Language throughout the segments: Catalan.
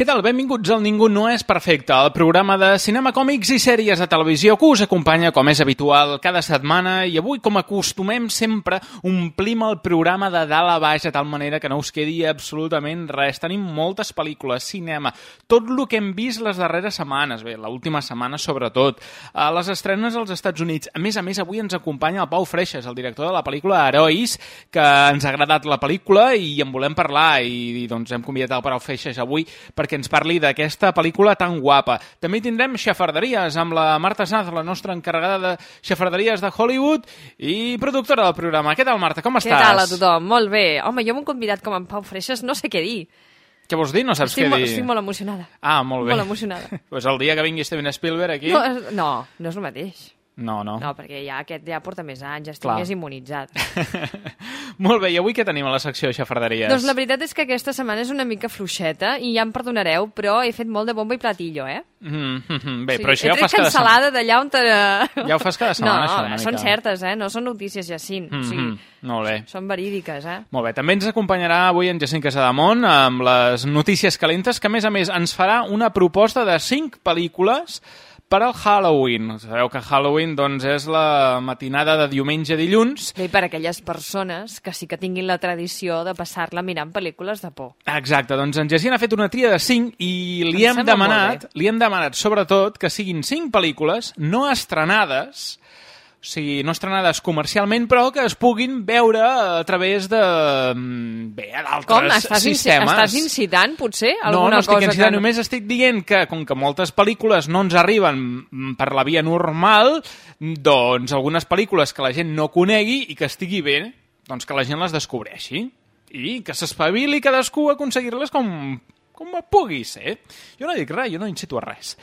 Què tal? Benvinguts al Ningú no és perfecte, el programa de cinema, còmics i sèries de televisió que us acompanya, com és habitual, cada setmana i avui, com acostumem sempre, omplim el programa de dalt a baix de tal manera que no us quedi absolutament res. Tenim moltes pel·lícules, cinema, tot el que hem vist les darreres setmanes, bé, l'última setmana sobretot, a les estrenes als Estats Units. A més a més, avui ens acompanya el Pau Freixas, el director de la pel·lícula Herois, que ens ha agradat la pel·lícula i en volem parlar i, i doncs hem convidat el Pau Freixas avui perquè ens parli d'aquesta pel·lícula tan guapa. També tindrem xafarderies amb la Marta Sanz, la nostra encarregada de xafarderies de Hollywood i productora del programa. Què tal, Marta? Com Què estàs? tal a tothom? Molt bé. Home, jo m'he convidat com en Pau Freixas, no sé què dir. Què vols dir? No saps estic, què dir? estic molt emocionada. Ah, molt bé. Molt emocionada. pues el dia que vingui Steven Spielberg aquí... No, no, no és el mateix. No, no. No, perquè ja aquest ja porta més anys, estic Clar. més immunitzat. molt bé, i avui què tenim a la secció de xafarderies? Doncs la veritat és que aquesta setmana és una mica fluixeta i ja em perdonareu, però he fet molt de bomba i platillo, eh? Mm, mm, mm. Bé, Sí, però això ja ho fas cada setmana. d'allà on... Te... Ja ho fas cada setmana, no, això, una són mica. certes, eh? No són notícies, Jacint. Mm O sigui, -hmm. Molt bé. són verídiques, eh? Molt bé, també ens acompanyarà avui en Jacint Casademont amb les notícies calentes, que a més a més ens farà una proposta de cinc pel·lícules per al Halloween. Sabeu que Halloween doncs, és la matinada de diumenge a dilluns. Bé, per aquelles persones que sí que tinguin la tradició de passar-la mirant pel·lícules de por. Exacte, doncs en Jacint ha fet una tria de 5 i li Em hem demanat, li hem demanat sobretot que siguin 5 pel·lícules no estrenades, o sigui, no estrenades comercialment, però que es puguin veure a través de mm, bé, d'altres sistemes. estàs incitant, potser? No, Alguna no estic cosa incitant, que... només estic dient que, com que moltes pel·lícules no ens arriben per la via normal, doncs algunes pel·lícules que la gent no conegui i que estigui bé, doncs que la gent les descobreixi i que s'espavili cadascú a aconseguir-les com, com pugui ser. Jo no dic res, jo no incito a res.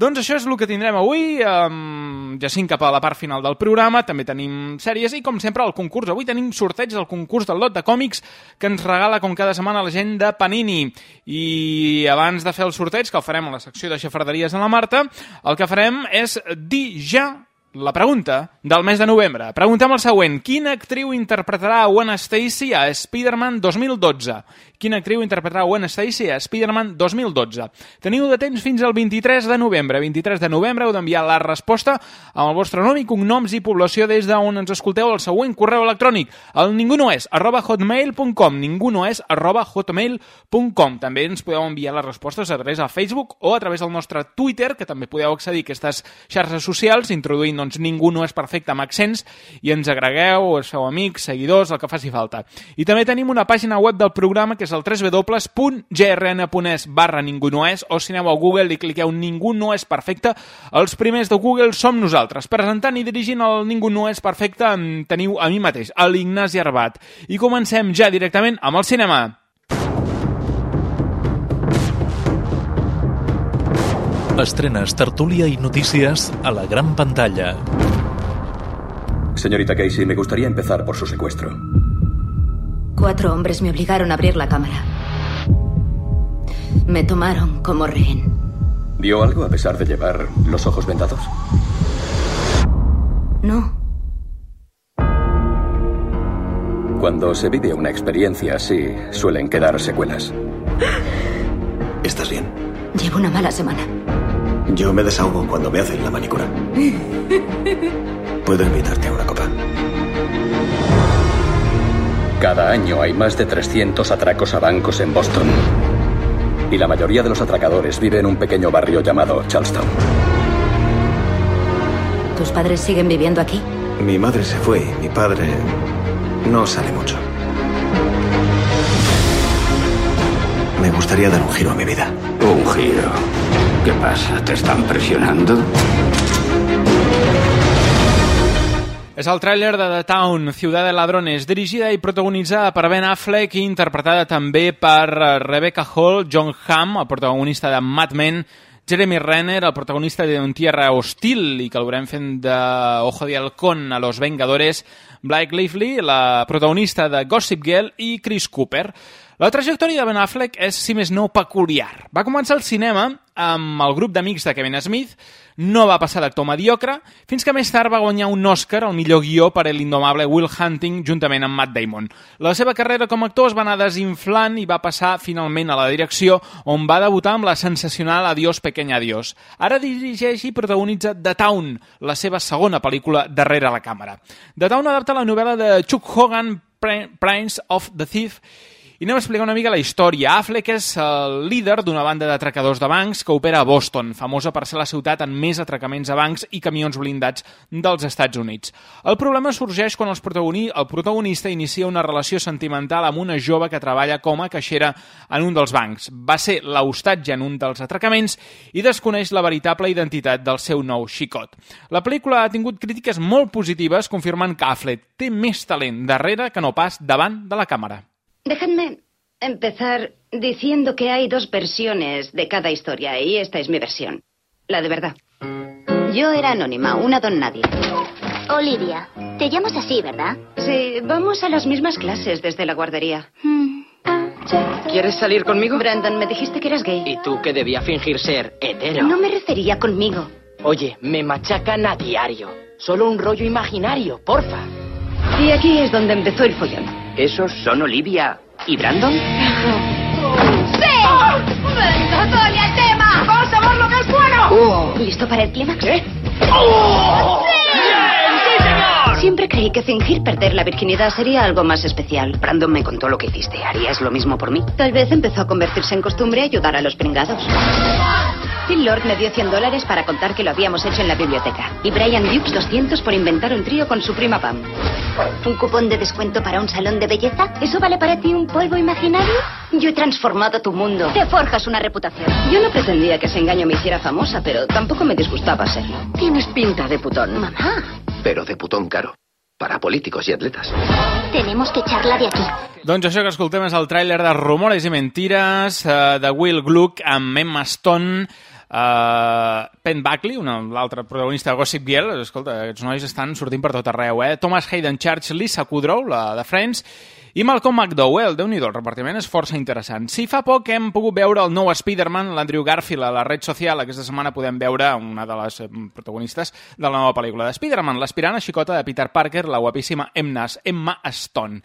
Doncs això és el que tindrem avui, um, Jacint cap a la part final del programa, també tenim sèries i com sempre el concurs. Avui tenim sorteig del concurs del lot de còmics que ens regala com cada setmana la gent de Panini. I abans de fer el sorteig, que el farem a la secció de xafarderies de la Marta, el que farem és dir ja la pregunta del mes de novembre. Preguntem el següent. Quina actriu interpretarà Gwen Stacy a Spider-Man 2012? Quina actriu interpretarà Gwen Stacy a Spider-Man 2012? Teniu de temps fins al 23 de novembre. 23 de novembre heu d'enviar la resposta amb el vostre nom i cognoms i població des d'on ens escolteu al següent correu electrònic. El ningú no és arroba hotmail.com ningú no és arroba hotmail.com També ens podeu enviar les respostes a través del Facebook o a través del nostre Twitter, que també podeu accedir a aquestes xarxes socials introduint doncs, ningú no és perfecte amb accents i ens agregueu, us feu amics, seguidors, el que faci falta. I també tenim una pàgina web del programa que és el www.grn.es barra ningú no és o si aneu a Google i cliqueu ningú no és perfecte, els primers de Google som nosaltres. Presentant i dirigint el ningú no és perfecte teniu a mi mateix, a l'Ignasi Arbat. I comencem ja directament amb el cinema. Estrenes, tertúlia i notícies a la gran pantalla. Señorita Casey, me gustaría empezar por su secuestro. Cuatro hombres me obligaron a abrir la cámara. Me tomaron como rehén. ¿Vio algo a pesar de llevar los ojos vendados? No, Cuando se vive una experiencia así, suelen quedar secuelas. ¿Estás bien? llevo una mala semana. Yo me desahogo cuando me hacen la manicura. Puedo invitarte a una copa. Cada año hay más de 300 atracos a bancos en Boston. Y la mayoría de los atracadores vive en un pequeño barrio llamado Charlestown. ¿Tus padres siguen viviendo aquí? Mi madre se fue y mi padre No sale mucho. Me gustaría dar un giro a mi vida. Un giro. ¿Qué pasa? ¿Te están presionando? És el tràiler de The Town, Ciudad de Ladrones, dirigida i protagonitzada per Ben Affleck i interpretada també per eh, Rebecca Hall, John Hamm, el protagonista de Mad Men, Jeremy Renner, el protagonista de Un Tierra Hostil i que el veurem fent de Ojo de Halcón a Los Vengadores, Blake Lively, la protagonista de Gossip Girl i Chris Cooper. La trajectòria de Ben Affleck és, si més no, peculiar. Va començar al cinema amb el grup d'amics de Kevin Smith, no va passar d'actor mediocre, fins que més tard va guanyar un Oscar al millor guió per a l'indomable Will Hunting juntament amb Matt Damon. La seva carrera com a actor es va anar desinflant i va passar finalment a la direcció, on va debutar amb la sensacional Adiós, pequeña adiós. Ara dirigeix i protagonitza The Town, la seva segona pel·lícula darrere la càmera. The Town adapta la novel·la de Chuck Hogan, Prince of the Thief, i anem a explicar una mica la història. Affleck és el líder d'una banda d'atracadors de bancs que opera a Boston, famosa per ser la ciutat amb més atracaments a bancs i camions blindats dels Estats Units. El problema sorgeix quan els protagoni el protagonista inicia una relació sentimental amb una jove que treballa com a caixera en un dels bancs. Va ser l'hostatge en un dels atracaments i desconeix la veritable identitat del seu nou xicot. La pel·lícula ha tingut crítiques molt positives confirmant que Affleck té més talent darrere que no pas davant de la càmera. Dejadme empezar diciendo que hay dos versiones de cada historia y esta es mi versión. La de verdad. Yo era anónima, una don nadie. Olivia, te llamas así, ¿verdad? Sí, vamos a las mismas clases desde la guardería. ¿Quieres salir conmigo? Brandon, me dijiste que eras gay. ¿Y tú que debía fingir ser hetero? No me refería conmigo. Oye, me machacan a diario. Solo un rollo imaginario, porfa. Y aquí es donde empezó el follón. ¿Esos son Olivia y Brandon? ¡Sí! ¡Venga, Tony, al tema! ¡Vas a ver lo que es bueno! Oh, ¿Listo para el clímax? ¿Qué? ¡Oh! Siempre creí que fingir perder la virginidad sería algo más especial. Brandon me contó lo que hiciste. ¿Harías lo mismo por mí? Tal vez empezó a convertirse en costumbre ayudar a los pringados. Phil Lord me dio 100 dólares para contar que lo habíamos hecho en la biblioteca. Y Brian Dukes 200 por inventar un trío con su prima Pam. ¿Un cupón de descuento para un salón de belleza? ¿Eso vale para ti un polvo imaginario? Yo he transformado tu mundo. Te forjas una reputación. Yo no pretendía que ese engaño me hiciera famosa, pero tampoco me disgustaba serlo. Tienes pinta de putón. Mamá, Pero de putón caro. Para políticos y atletas. tenemos que echarla de aquí. Doncs això que escoltem és el tràiler de Rumores i Mentires eh, de Will Gluck amb Emma Stone, eh, Penn Buckley, una- l'altre protagonista de Gossip Girl. Escolta, aquests nois estan sortint per tot arreu, eh? Thomas Hayden Church, Lisa Kudrow, la de Friends, i Malcolm McDowell, déu nhi el repartiment és força interessant. Si fa poc hem pogut veure el nou Spider-Man, l'Andrew Garfield, a la red social, aquesta setmana podem veure una de les eh, protagonistes de la nova pel·lícula de Spider-Man, l'aspirant a xicota de Peter Parker, la guapíssima Emma, Emma Stone.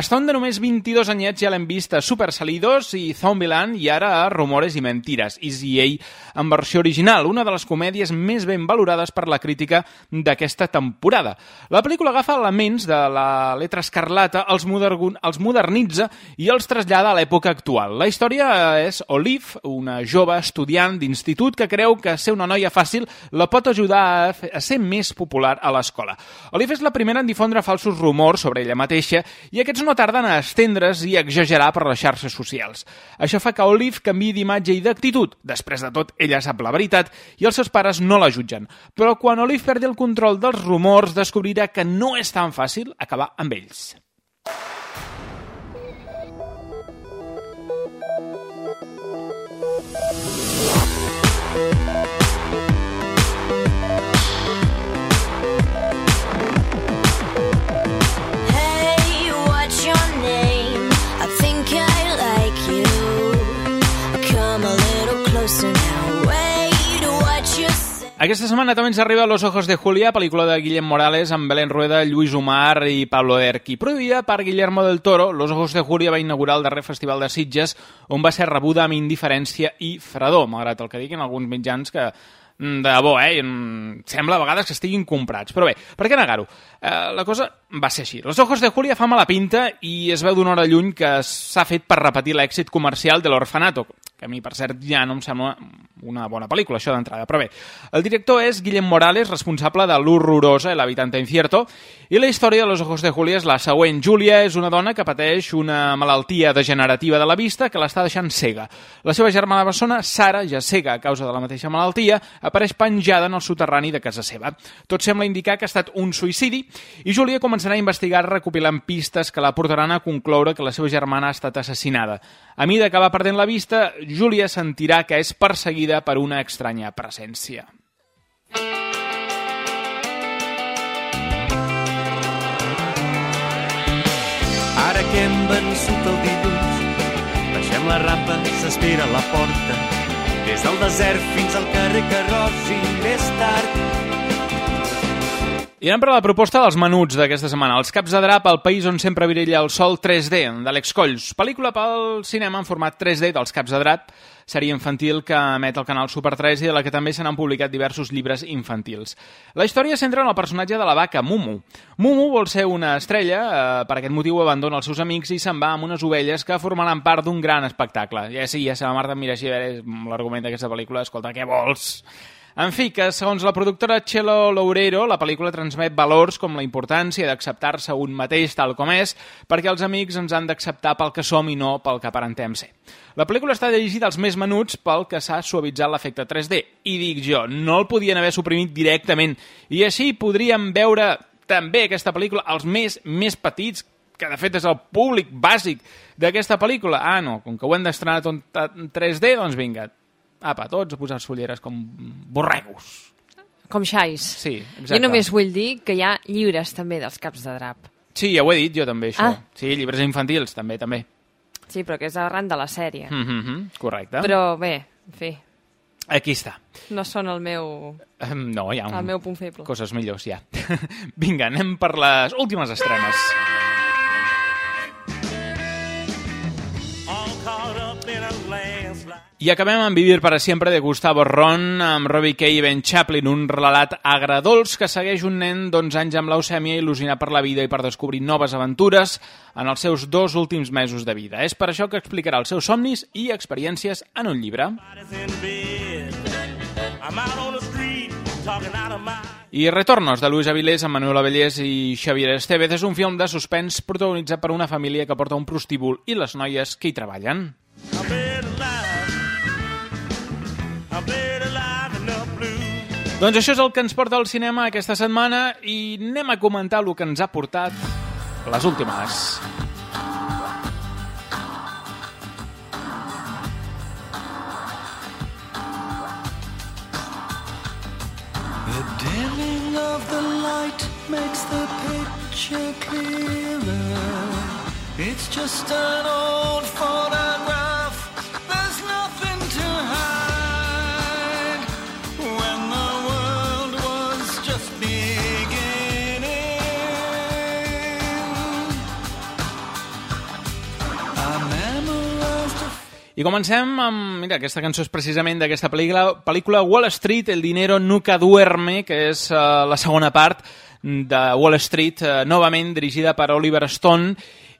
Stone de només 22 anyets ja l'hem vist a Super Salidos i Zombieland i ara a Rumores i Mentires, Easy A en versió original, una de les comèdies més ben valorades per la crítica d'aquesta temporada. La pel·lícula agafa elements de la letra escarlata, els, moder els modernitza i els trasllada a l'època actual. La història és Olive, una jove estudiant d'institut que creu que ser una noia fàcil la pot ajudar a, a ser més popular a l'escola. Olive és la primera en difondre falsos rumors sobre ella mateixa i aquests no tarden a estendre's i exagerar per les xarxes socials. Això fa que Olive canvi d'imatge i d'actitud. Després de tot, ella sap la veritat i els seus pares no la jutgen. Però quan Olive perdi el control dels rumors, descobrirà que no és tan fàcil acabar amb ells. Hey, Aquesta setmana també ens arriba Los Ojos de Julia, pel·lícula de Guillem Morales amb Belén Rueda, Lluís Omar i Pablo Erqui. Produïda per Guillermo del Toro, Los Ojos de Julia va inaugurar el darrer festival de Sitges, on va ser rebuda amb indiferència i fredor, malgrat el que diguin alguns mitjans que mm, de bo, eh? Mm, Sembla a vegades que estiguin comprats. Però bé, per què negar-ho? Eh, la cosa va ser així. Los Ojos de Julia fa mala pinta i es veu d'una hora lluny que s'ha fet per repetir l'èxit comercial de l'Orfanato, que a mi, per cert, ja no em sembla una bona pel·lícula, això d'entrada. Però bé, el director és Guillem Morales, responsable de L'Horrorosa, El habitante incierto, i la història de Los ojos de Julia és la següent. Júlia és una dona que pateix una malaltia degenerativa de la vista que l'està deixant cega. La seva germana bessona, Sara, ja cega a causa de la mateixa malaltia, apareix penjada en el soterrani de casa seva. Tot sembla indicar que ha estat un suïcidi i Júlia començarà a investigar recopilant pistes que la portaran a concloure que la seva germana ha estat assassinada. A mida que va perdent la vista, Júlia sentirà que és perseguida per una estranya presència. Ara que hem vençut el dilluns, baixem la rampa, s'espera la porta. Des del desert fins al carrer Carròs i més tard I anem per la proposta dels menuts d'aquesta setmana. Els caps de drap al país on sempre virilla el sol 3D, d'Àlex Colls. Pel·lícula pel cinema en format 3D dels caps de drap, sèrie infantil que emet el canal Super 3 i de la que també se n'han publicat diversos llibres infantils. La història centra en el personatge de la vaca, Mumu. Mumu vol ser una estrella, eh, per aquest motiu abandona els seus amics i se'n va amb unes ovelles que formaran part d'un gran espectacle. Ja sí, ja se la Marta mira així, veure, l'argument d'aquesta pel·lícula, escolta, què vols? En fi, que segons la productora Chelo Loureiro, la pel·lícula transmet valors com la importància d'acceptar-se un mateix tal com és, perquè els amics ens han d'acceptar pel que som i no pel que aparentem ser. La pel·lícula està dirigida als més menuts pel que s'ha suavitzat l'efecte 3D. I dic jo, no el podien haver suprimit directament. I així podríem veure també aquesta pel·lícula als més, més petits, que de fet és el públic bàsic d'aquesta pel·lícula. Ah, no, com que ho hem d'estrenar tot en 3D, doncs vinga, apa, tots a posar ulleres com borregos. Com xais. Sí, exacte. Jo només vull dir que hi ha llibres també dels caps de drap. Sí, ja ho he dit jo també, això. Ah. Sí, llibres infantils, també, també. Sí, però que és arran de la sèrie. Mm -hmm, correcte. Però bé, en fi, Aquí està. no són el meu, Em, No, hi ha un... el meu punt feble. coses millors, ja. Vinga, anem per les últimes estrenes. all I acabem amb Vivir para siempre de Gustavo Ron amb Robbie Kay i Ben Chaplin, un relat agradolç que segueix un nen d'11 anys amb leucèmia il·lusionat per la vida i per descobrir noves aventures en els seus dos últims mesos de vida. És per això que explicarà els seus somnis i experiències en un llibre. I Retornos, de Luis Avilés, amb Manuel Avellés i Xavier Estevez, és un film de suspens protagonitzat per una família que porta un prostíbul i les noies que hi treballen. Doncs això és el que ens porta al cinema aquesta setmana i anem a comentar el que ens ha portat les últimes. The dimming of the light makes the picture clearer. It's just an old photograph. I comencem amb... Mira, aquesta cançó és precisament d'aquesta pel·lícula, pel·lícula Wall Street, El dinero nunca duerme, que és uh, la segona part de Wall Street, uh, novament dirigida per Oliver Stone,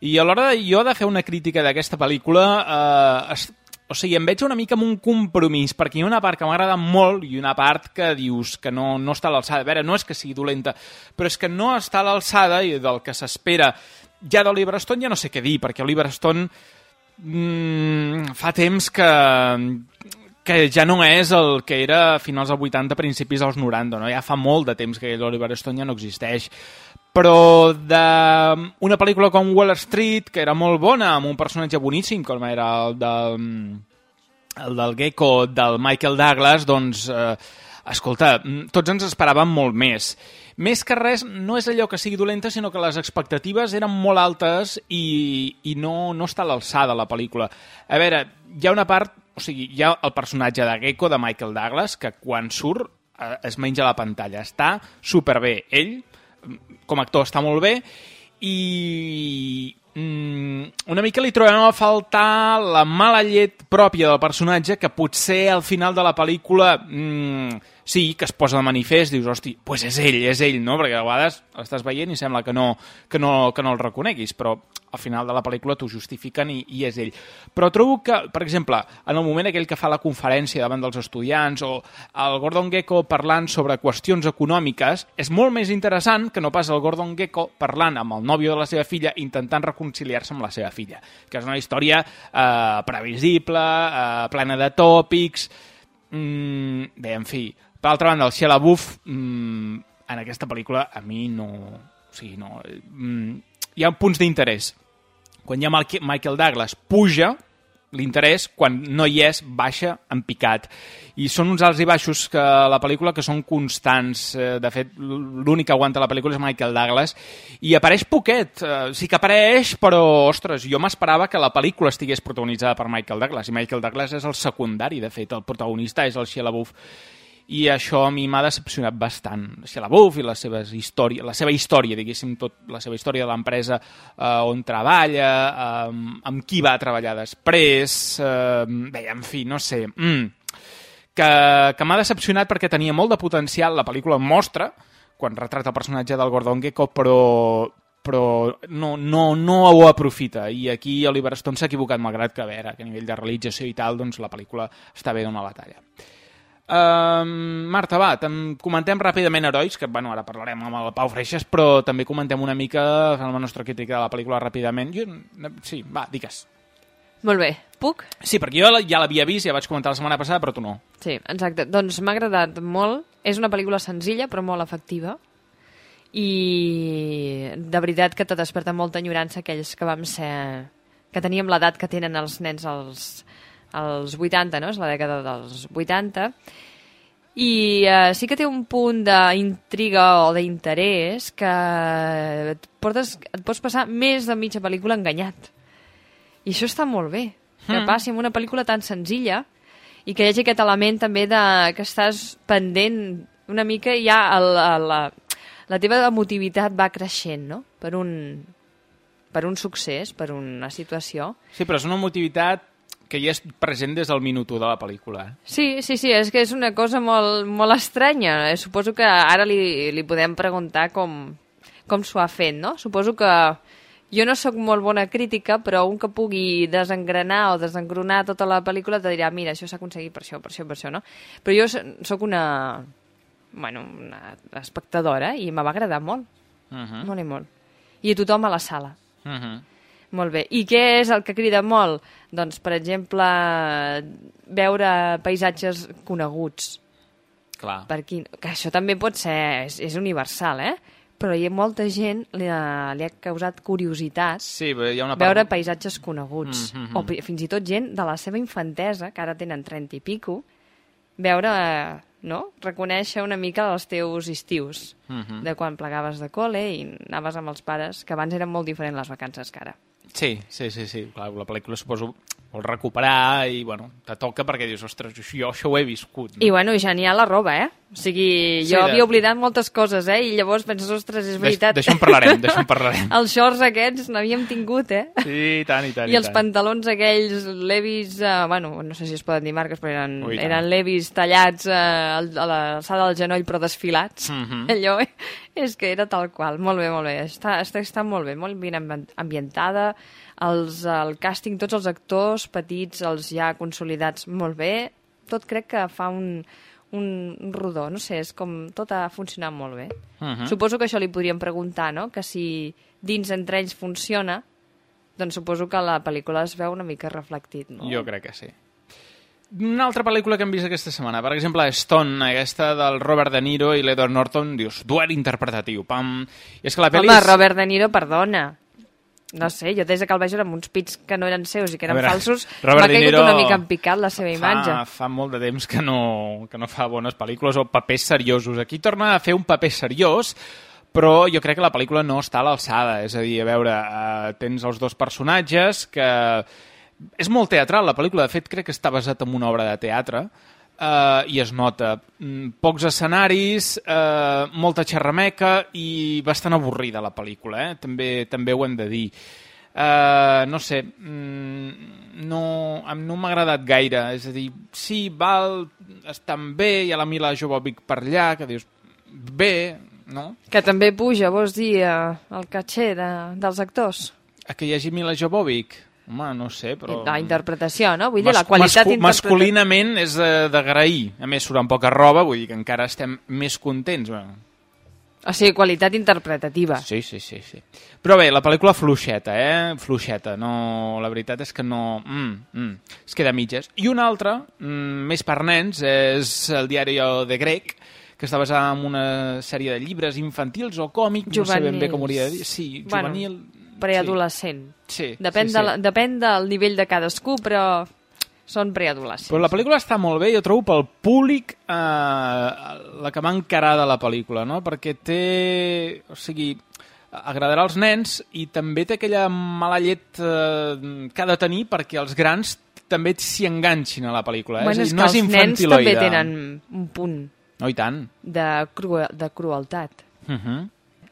i a l'hora jo de fer una crítica d'aquesta pel·lícula, uh, es, o sigui, em veig una mica amb un compromís, perquè hi ha una part que m'agrada molt i una part que dius que no, no està a l'alçada. A veure, no és que sigui dolenta, però és que no està a l'alçada i del que s'espera ja d'Oliver Stone ja no sé què dir, perquè Oliver Stone mm, fa temps que, que ja no és el que era a finals dels 80, principis dels 90, no? ja fa molt de temps que l'Oliver Stone ja no existeix. Però d'una pel·lícula com Wall Street, que era molt bona, amb un personatge boníssim, com era el del, el del Gecko del Michael Douglas, doncs, eh, escolta, tots ens esperàvem molt més. Més que res, no és allò que sigui dolenta, sinó que les expectatives eren molt altes i, i no, no està a l'alçada la pel·lícula. A veure, hi ha una part, o sigui, hi ha el personatge de Gecko, de Michael Douglas, que quan surt eh, es menja la pantalla. Està superbé. Ell, com a actor, està molt bé i una mica li trobem a faltar la mala llet pròpia del personatge que potser al final de la pel·lícula mm, sí, que es posa de manifest, dius, hosti, pues és ell, és ell, no? Perquè a vegades l'estàs veient i sembla que no, que no, que no el reconeguis, però al final de la pel·lícula t'ho justifiquen i, i és ell. Però trobo que, per exemple, en el moment aquell que fa la conferència davant dels estudiants o el Gordon Gekko parlant sobre qüestions econòmiques, és molt més interessant que no pas el Gordon Gekko parlant amb el nòvio de la seva filla intentant reconciliar-se amb la seva filla, que és una història eh, previsible, eh, plena de tòpics... Mm, bé, en fi, per altra banda, el Shia LaBeouf mm, en aquesta pel·lícula a mi no... O sigui, no... Mm, hi ha punts d'interès. Quan hi ha Michael Douglas puja, l'interès, quan no hi és, baixa en picat. I són uns alts i baixos que la pel·lícula que són constants. Eh, De fet, l'únic que aguanta la pel·lícula és Michael Douglas. I apareix poquet. Eh, Sí que apareix, però, ostres, jo m'esperava que la pel·lícula estigués protagonitzada per Michael Douglas. I Michael Douglas és el secundari, de fet. El protagonista és el Shia LaBeouf i això a mi m'ha decepcionat bastant. LaBeouf i les seves històries, la seva història, diguéssim, tot, la seva història de l'empresa eh, on treballa, eh, amb qui va treballar després, eh, bé, en fi, no sé, mm, que, que m'ha decepcionat perquè tenia molt de potencial, la pel·lícula mostra, quan retrata el personatge del Gordon Gekko, però però no, no, no ho aprofita. I aquí Oliver Stone s'ha equivocat malgrat que a veure, que a nivell de realització i tal doncs la pel·lícula està bé d'una batalla Um, Marta, va, tem- comentem ràpidament Herois, que bueno, ara parlarem amb el Pau Freixas, però també comentem una mica la nostra crítica de la pel·lícula ràpidament. Jo, sí, va, digues. Molt bé. Puc? Sí, perquè jo ja l'havia vist, ja vaig comentar la setmana passada, però tu no. Sí, exacte. Doncs m'ha agradat molt. És una pel·lícula senzilla, però molt efectiva. I de veritat que te desperta molta enyorança aquells que vam ser... que teníem l'edat que tenen els nens als, als 80, no? És la dècada dels 80. I eh, sí que té un punt d'intriga o d'interès que et, portes, et pots passar més de mitja pel·lícula enganyat. I això està molt bé, que Mm. passi en una pel·lícula tan senzilla i que hi hagi aquest element també de que estàs pendent una mica ja el, el, la, la teva emotivitat va creixent, no? Per un, per un succés, per una situació. Sí, però és una motivitat que ja és present des del minut 1 de la pel·lícula. eh? Sí, sí, sí, és que és una cosa molt, molt estranya. Eh, Suposo que ara li, li podem preguntar com, com s'ho ha fet, no? Suposo que jo no sóc molt bona crítica, però un que pugui desengranar o desengronar tota la pel·lícula te dirà, mira, això s'ha aconseguit per això, per això, per això, no? Però jo sóc una, bueno, una espectadora i me va agradar molt, Uh -huh. molt i molt. I a tothom a la sala. Uh -huh. Molt bé. I què és el que crida molt? Doncs, per exemple, veure paisatges coneguts. Clar. Per qui... Que això també pot ser... És, és universal, eh? Però hi ha molta gent li ha, li ha causat curiositat Sí, però hi ha una part... veure paisatges coneguts. Mm, mm, mm. O fins i tot gent de la seva infantesa, que ara tenen 30 i pico, veure, no? Reconèixer una mica els teus estius Mhm. de quan plegaves de col·le i anaves amb els pares, que abans eren molt diferents les vacances que ara. Sí, sí, sí, sí. Clar, la pel·lícula suposo vol recuperar i, bueno, te toca perquè dius, ostres, jo això ho he viscut. No? I bueno, genial la roba, eh? O sigui, Sí, jo de- havia oblidat moltes coses, eh? I llavors penses, ostres, és veritat. D'això en parlarem, d'això en parlarem. els shorts aquests n'havíem tingut, eh? Sí, i tant, i tant. I els tant. pantalons aquells levis, eh, bueno, no sé si es poden dir marques, però eren, Ui, i tant. eren levis tallats eh, a l'alçada del genoll però desfilats. Mhm. Allò eh, és que era tal qual. Molt bé, molt bé. Està, està, està molt bé, molt ben ambi- ambientada. Els, el càsting, tots els actors petits, els ja consolidats, molt bé. Tot crec que fa un, un rodó, no sé, és com tot ha funcionat molt bé. Mhm. Suposo que això li podríem preguntar, no? Que si dins entre ells funciona, doncs suposo que la pel·lícula es veu una mica reflectit, no? Jo crec que sí. Una altra pel·lícula que hem vist aquesta setmana, per exemple, Stone, aquesta del Robert De Niro i l'Edward Norton, dius, duel interpretatiu, pam... I és que la pel·li... Home, és- Robert De Niro, perdona. No sé, jo des que el vaig veure amb uns pits que no eren seus i que eren veure, falsos, m'ha caigut Niro una mica en picat la seva imatge. Fa, fa molt de temps que no, que no fa bones pel·lícules o papers seriosos. Aquí torna a fer un paper seriós, però jo crec que la pel·lícula no està a l'alçada. És a dir, a veure, eh, tens els dos personatges que... És molt teatral, la pel·lícula. De fet, crec que està basat en una obra de teatre eh, i es nota. Mm, Pocs escenaris, eh, molta xerrameca i bastant avorrida la pel·lícula, eh? també, també ho hem de dir. Uh, no sé, mm, no, no m'ha agradat gaire. És a dir, sí, val, estan bé, hi ha la Mila Jovovic per allà, que dius, bé, no? Que també puja, vols dir, eh, el caché de, dels actors. A que hi hagi Mila Jovovic? Home, no sé, però... La interpretació, no? Vull dir, la qualitat mascu-. Masculinament és eh, d'agrair. A més, surt amb poca roba, vull dir que encara estem més contents. Bueno, O sigui, qualitat interpretativa. Sí, sí, sí, sí. Però bé, la pel·lícula fluixeta, eh? Fluixeta. No, la veritat és que no... Mm, mm, es queda mitges. I una altra, mm, més per nens, és el diari de Grec, que està basada en una sèrie de llibres infantils o còmic, no sé ben bé com hauria de dir. Sí, juvenil... Bueno, preadolescent. Sí, Depèn, sí, de sí. la, depèn del nivell de cadascú, però són preadolescents. Però la pel·lícula està molt bé, jo trobo, pel públic eh, la que va encarada la pel·lícula, no? Perquè té... O sigui, agradarà als nens i també té aquella mala llet eh, que ha de tenir perquè els grans també s'hi enganxin a la pel·lícula. Eh? Bueno, és, és no és els nens també tenen un punt No, i tant. de, cru de crueltat. Uh -huh.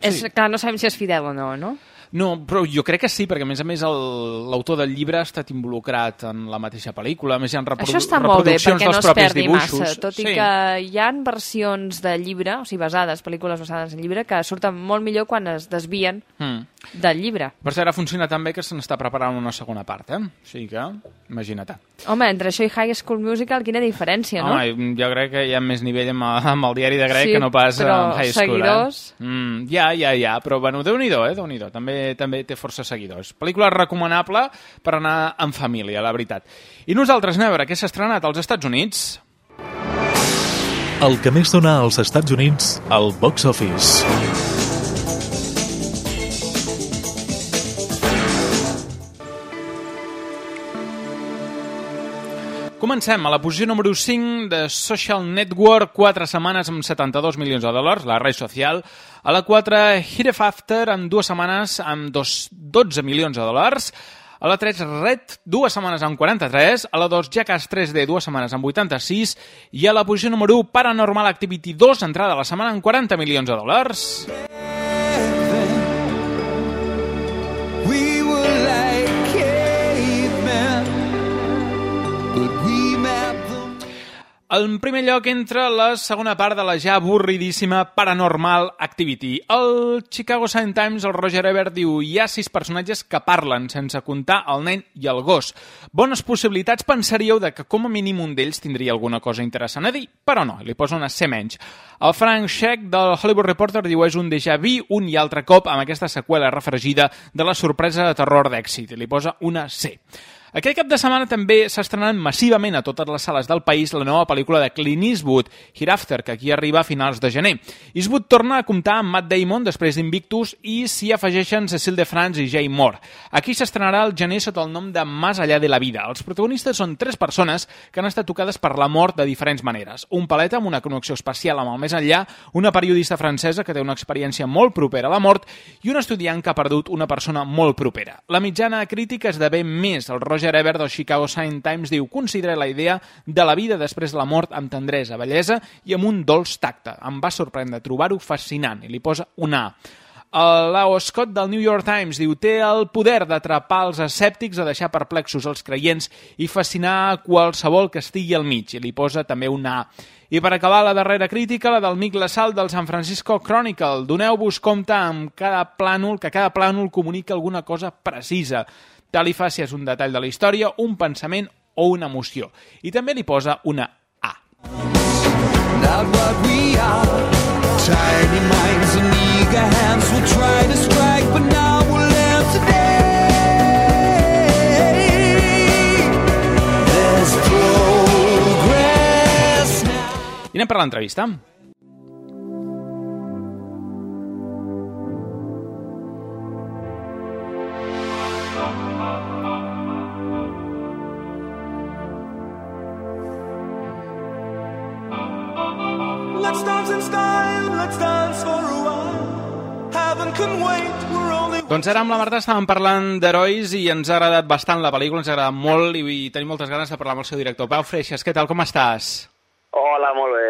És, clar, no sabem si és fidel o no, no? No, però jo crec que sí, perquè a més a més l'autor del llibre ha estat involucrat en la mateixa pel·lícula, a més hi ha reprodu Això està molt bé, perquè no es propis perdi dibuixos. massa, tot i Sí. que hi han versions de llibre, o sigui, basades, pel·lícules basades en llibre, que surten molt millor quan es desvien Mm. del llibre. Per cert, ara funciona tan bé que se n'està preparant una segona part, eh? O sigui que, imagina't. Home, entre això i High School Musical, quina diferència, no? Home, jo crec que hi ha més nivell amb, amb el diari de grec Sí, que no pas però High School. seguidors- Eh? Mm, ja, ja, ja, però bueno, déu-n'hi-do, eh? déu nhi també, també té força seguidors. Pel·lícula recomanable per anar en família, la veritat. I nosaltres anem a veure què s'ha estrenat als Estats Units. El que més dona als Estats Units al box office. Comencem a la posició número 5 de Social Network, 4 setmanes amb 72 milions de dòlars, la red social. A la 4, Hiref After, amb dues setmanes amb dos, 12 milions de dòlars. A la 3, Red, dues setmanes amb 43. A la 2, Jackass 3D, dues setmanes amb 86. I a la posició número 1, Paranormal Activity 2, entrada a la setmana amb 40 milions de dòlars. We En primer lloc entra la segona part de la ja avorridíssima Paranormal Activity. El Chicago Sun Times, el Roger Ebert, diu hi ha sis personatges que parlen, sense comptar el nen i el gos. Bones possibilitats pensaríeu de que com a mínim un d'ells tindria alguna cosa interessant a dir, però no, li posa una C menys. El Frank Scheck del Hollywood Reporter diu és un déjà vu un i altre cop amb aquesta seqüela refregida de la sorpresa de terror d'èxit, li posa una C. Aquest cap de setmana també s'ha estrenat massivament a totes les sales del país la nova pel·lícula de Clint Eastwood, Hereafter, que aquí arriba a finals de gener. Eastwood torna a comptar amb Matt Damon després d'Invictus i s'hi afegeixen Cecil de France i Jay Moore. Aquí s'estrenarà el gener sota el nom de Más allá de la vida. Els protagonistes són tres persones que han estat tocades per la mort de diferents maneres. Un paleta amb una connexió especial amb el més enllà, una periodista francesa que té una experiència molt propera a la mort i un estudiant que ha perdut una persona molt propera. La mitjana crítica esdevé més. El Roger Ebert del Chicago Sun Times diu considera la idea de la vida després de la mort amb tendresa, bellesa i amb un dolç tacte. Em va sorprendre trobar-ho fascinant i li posa una A. El Lao Scott del New York Times diu té el poder d'atrapar els escèptics, de deixar perplexos els creients i fascinar qualsevol que estigui al mig, i li posa també una A. I per acabar la darrera crítica, la del Mick Lassal del San Francisco Chronicle. Doneu-vos compte amb cada plànol, que cada plànol comunica alguna cosa precisa. Tal i fa si és un detall de la història, un pensament o una emoció. I també li posa una A. Not what we are. Tiny minds and eager hands will try to strike, but now we'll live today. There's progress now. I anem per l'entrevista. Doncs ara amb la Marta estàvem parlant d'herois i ens ha agradat bastant la pel·lícula, ens ha agradat molt i, i tenim moltes ganes de parlar amb el seu director. Pau Freixas, què tal, com estàs? Hola, molt bé.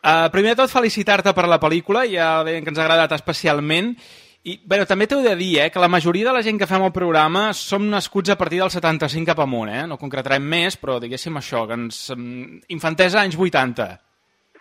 Uh, primer de tot, felicitar-te per la pel·lícula, ja deien que ens ha agradat especialment. I, bueno, també t'heu de dir eh, que la majoria de la gent que fem el programa som nascuts a partir del 75 cap amunt, eh? no concretarem més, però diguéssim això, que ens... mm, Infantesa anys 80.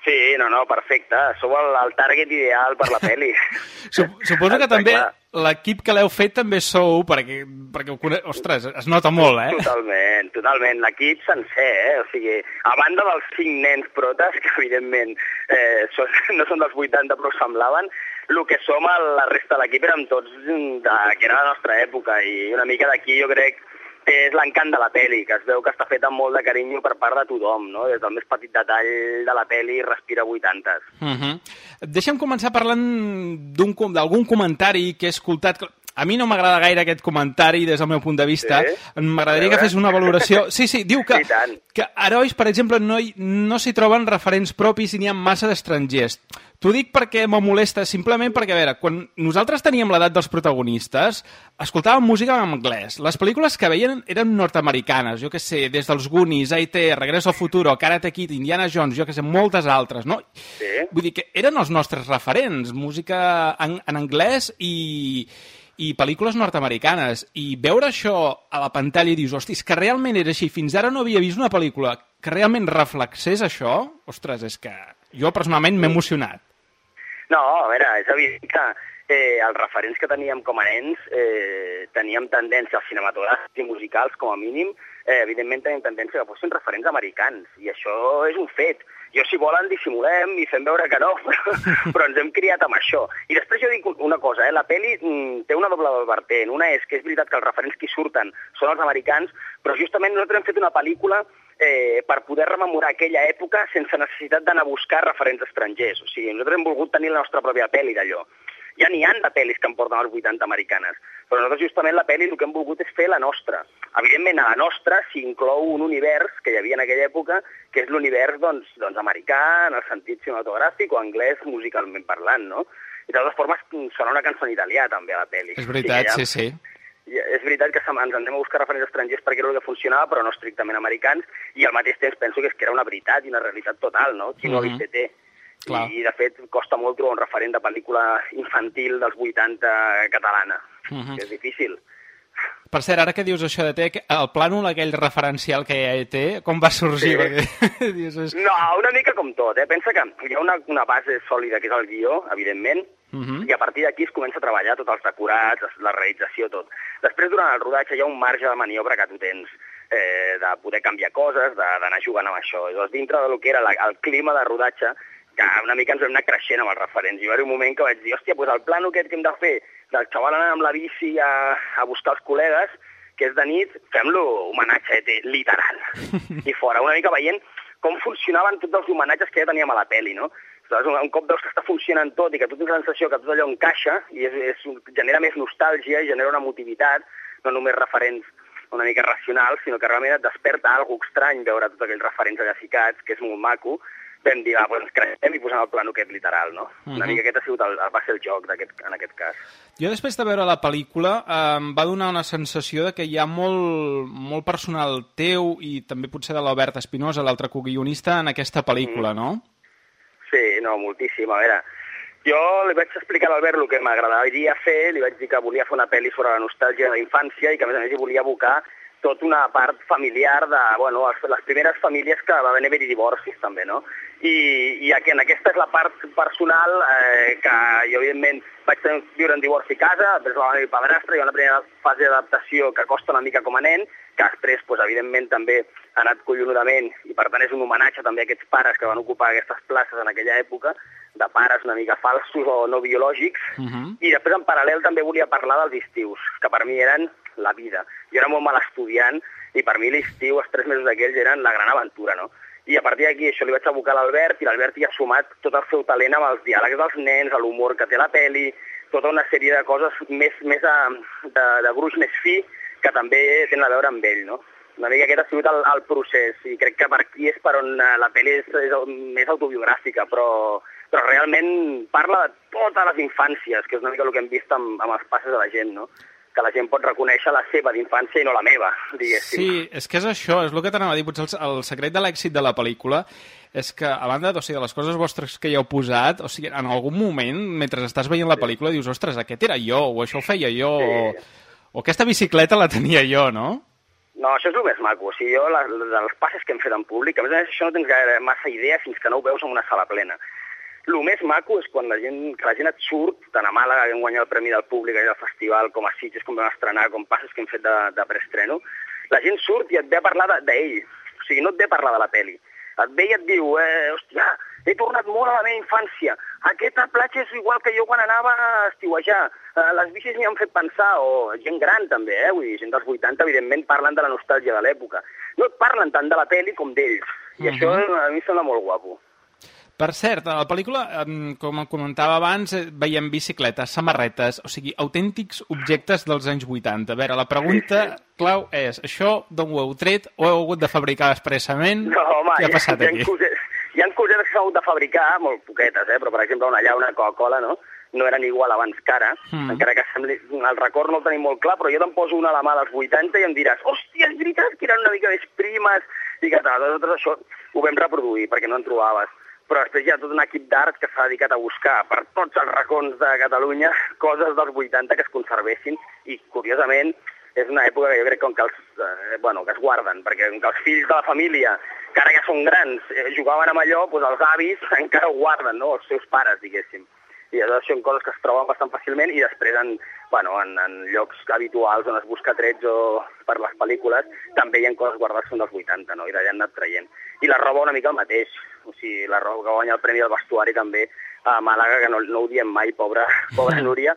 Sí, no, no, perfecte. Sou el, el target ideal per la pel·li. Sup Suposo que també l'equip que l'heu fet també sou, perquè, perquè ho cone... ostres, es nota molt, eh? Totalment, totalment. L'equip sencer, eh? O sigui, a banda dels cinc nens protes, que evidentment eh, són, no són dels 80 però semblaven, el que som a la resta de l'equip érem tots de, que era la nostra època i una mica d'aquí jo crec és l'encant de la peli, que es veu que està feta amb molt de carinyo per part de tothom, no? Des del més petit detall de la peli respira 80. Uh -huh. Deixa'm començar parlant d'algun comentari que he escoltat. A mi no m'agrada gaire aquest comentari des del meu punt de vista. Sí? M'agradaria que fes una valoració... Sí, sí, diu que, que herois, per exemple, no, hi- no s'hi troben referents propis i n'hi ha massa d'estrangers. T'ho dic perquè me molesta, simplement perquè, a veure, quan nosaltres teníem l'edat dels protagonistes, escoltàvem música en anglès. Les pel·lícules que veien eren nord-americanes, jo que sé, des dels Goonies, A.T., Regreso al Futuro, Karate Kid, Indiana Jones, jo que sé, moltes altres, no? Sí. Vull dir que eren els nostres referents, música en, en anglès i, i pel·lícules nord-americanes. I veure això a la pantalla i dius, hostis, que realment era així, fins ara no havia vist una pel·lícula que realment reflexés això, ostres, és que jo personalment m'he emocionat. No, a veure, és evident que eh, els referents que teníem com a nens eh, teníem tendència als cinematogràfics i musicals, com a mínim, eh, evidentment tenim tendència que fossin referents americans, i això és un fet. Jo, si volen, dissimulem i fem veure que no, però, però ens hem criat amb això. I després jo dic una cosa, eh? la peli mm, té una doble vertent. Una és que és veritat que els referents que surten són els americans, però justament nosaltres hem fet una pel·lícula eh, per poder rememorar aquella època sense necessitat d'anar a buscar referents estrangers. O sigui, nosaltres hem volgut tenir la nostra pròpia pel·li d'allò. Ja n'hi han de pel·lis que em porten als 80 americanes, però nosaltres justament la pel·li el que hem volgut és fer la nostra. Evidentment, a la nostra s'hi inclou un univers que hi havia en aquella època, que és l'univers doncs, doncs, americà, en el sentit cinematogràfic o anglès musicalment parlant, no? I de totes formes sona una cançó en italià també a la pel·li. És veritat, sí, ja- sí. i és veritat que ens anem a buscar referents estrangers perquè era el que funcionava, però no estrictament americans, i al mateix temps penso que és que era una veritat i una realitat total, no? Qui no Mhm. l'hi té, té. Clar. I, de fet, costa molt trobar un referent de pel·lícula infantil dels 80 catalana. Mhm. És difícil. Per cert, ara que dius això de té, el plànol aquell referencial que ja té, com va sorgir? Sí. Perquè, dius, és... No, una mica com tot, eh? Pensa que hi ha una, una base sòlida que és el guió, evidentment, Uh -huh. i a partir d'aquí es comença a treballar tots els decorats, la realització, tot. Després, durant el rodatge, hi ha un marge de maniobra que tu tens eh, de poder canviar coses, d'anar jugant amb això. Llavors, dintre del que era la, el clima de rodatge, que una mica ens vam anar creixent amb els referents. I va haver un moment que vaig dir, hòstia, doncs el plano aquest que hem de fer del xaval anant amb la bici a, a buscar els col·legues, que és de nit, fem-lo homenatge ET, literal. I fora, una mica veient com funcionaven tots els homenatges que ja teníem a la peli, no? Saps? Un, cop veus que està funcionant tot i que tu tens la sensació que tot allò encaixa i és, és, genera més nostàlgia i genera una emotivitat, no només referents una mica racionals, sinó que realment et desperta algo estrany veure tots aquells referents allà ficats, que és molt maco, vam dir, ah, doncs creiem i posem el plano aquest literal, no? Una Mhm. mica aquest ha sigut el, va ser el joc d'aquest en aquest cas. Jo després de veure la pel·lícula eh, em va donar una sensació de que hi ha molt, molt personal teu i també potser de l'Albert Espinosa, l'altre coguionista, en aquesta pel·lícula, Mm. no? Sí, no, moltíssim. A veure, jo li vaig explicar a l'Albert el que m'agradaria fer, li vaig dir que volia fer una pel·li sobre la nostàlgia de la infància i que a més a més hi volia abocar tota una part familiar de, bueno, les, les primeres famílies que va haver-hi divorcis també, no? I, i aquí, en aquesta és la part personal eh, que jo, evidentment, vaig tenir, viure en divorci a casa, després va venir padrastre, hi ha una primera fase d'adaptació que costa una mica com a nen, que després, doncs, evidentment, també ha anat collonudament, i per tant és un homenatge també a aquests pares que van ocupar aquestes places en aquella època, de pares una mica falsos o no biològics, Uh -huh. i després en paral·lel també volia parlar dels estius, que per mi eren la vida. Jo era molt mal estudiant i per mi l'estiu, els tres mesos d'aquells, eren la gran aventura, no? I a partir d'aquí això li vaig abocar a l'Albert i l'Albert hi ha sumat tot el seu talent amb els diàlegs dels nens, a l'humor que té la peli, tota una sèrie de coses més, més de, de, de gruix més fi que també tenen a veure amb ell, no? Una mica aquest ha sigut el, el procés i crec que per aquí és per on eh, la pel·li és, és més autobiogràfica, però, però realment parla de totes les infàncies, que és una mica el que hem vist amb, amb els passes de la gent, no? Que la gent pot reconèixer la seva d'infància i no la meva, diguéssim. Sí, és que és això, és el que t'anava a dir. Potser el, el secret de l'èxit de la pel·lícula és que, a banda o sigui, de les coses vostres que hi heu posat, o sigui, en algun moment, mentre estàs veient la pel·lícula, dius, ostres, aquest era jo, o això ho feia jo, Sí. o, o aquesta bicicleta la tenia jo, no? No, això és el més maco. O sigui, jo, la, dels passes que hem fet en públic, a més a més, això no tens gaire massa idea fins que no ho veus en una sala plena. El més maco és quan la gent, que la gent et surt, tant a Màlaga, que hem guanyat el Premi del Públic allà al festival, com a Sitges, com vam estrenar, com passes que hem fet de, de preestreno, la gent surt i et ve a parlar de- d'ell. O sigui, no et ve a parlar de la peli. Et ve i et diu, eh, hòstia, he tornat molt a la meva infància. Aquesta platja és igual que jo quan anava a estiuejar. Eh, les bicis m'hi han fet pensar, o gent gran també, eh? Vull dir, gent dels 80, evidentment, parlen de la nostàlgia de l'època. No et parlen tant de la peli com d'ells. I això a mi em sembla molt guapo. Per cert, a la pel·lícula, com comentava abans, eh, veiem bicicletes, samarretes, o sigui, autèntics objectes dels anys 80. A veure, la pregunta clau és, això d'on ho heu tret o heu hagut de fabricar expressament? No, home, Què ha passat hi, aquí? ha cosetes, hi ha cosetes que s'han hagut de fabricar, molt poquetes, eh? però per exemple una allà, una Coca-Cola, no? no eren igual abans que ara, Mm. encara que sembli, el record no el tenim molt clar, però jo te'n poso una a la mà dels 80 i em diràs, hòstia, és veritat que eren una mica més primes, i que tal, nosaltres això ho vam reproduir perquè no en trobaves. Però després hi ha tot un equip d'art que s'ha dedicat a buscar per tots els racons de Catalunya coses dels 80 que es conservessin i, curiosament, és una època que jo crec com que, els, eh, bueno, que es guarden, perquè com que els fills de la família, que ara ja són grans, eh, jugaven amb allò, doncs els avis encara ho guarden, no? els seus pares, diguéssim. I llavors són coses que es troben bastant fàcilment i després en, bueno, en, en llocs habituals on es busca trets o per les pel·lícules també hi ha coses guardades que són dels 80, no? i d'allà han anat traient. I la roba una mica el mateix, o sigui, la roba que guanya el Premi del Vestuari també a Màlaga, que no, no ho diem mai, pobra, pobra Núria,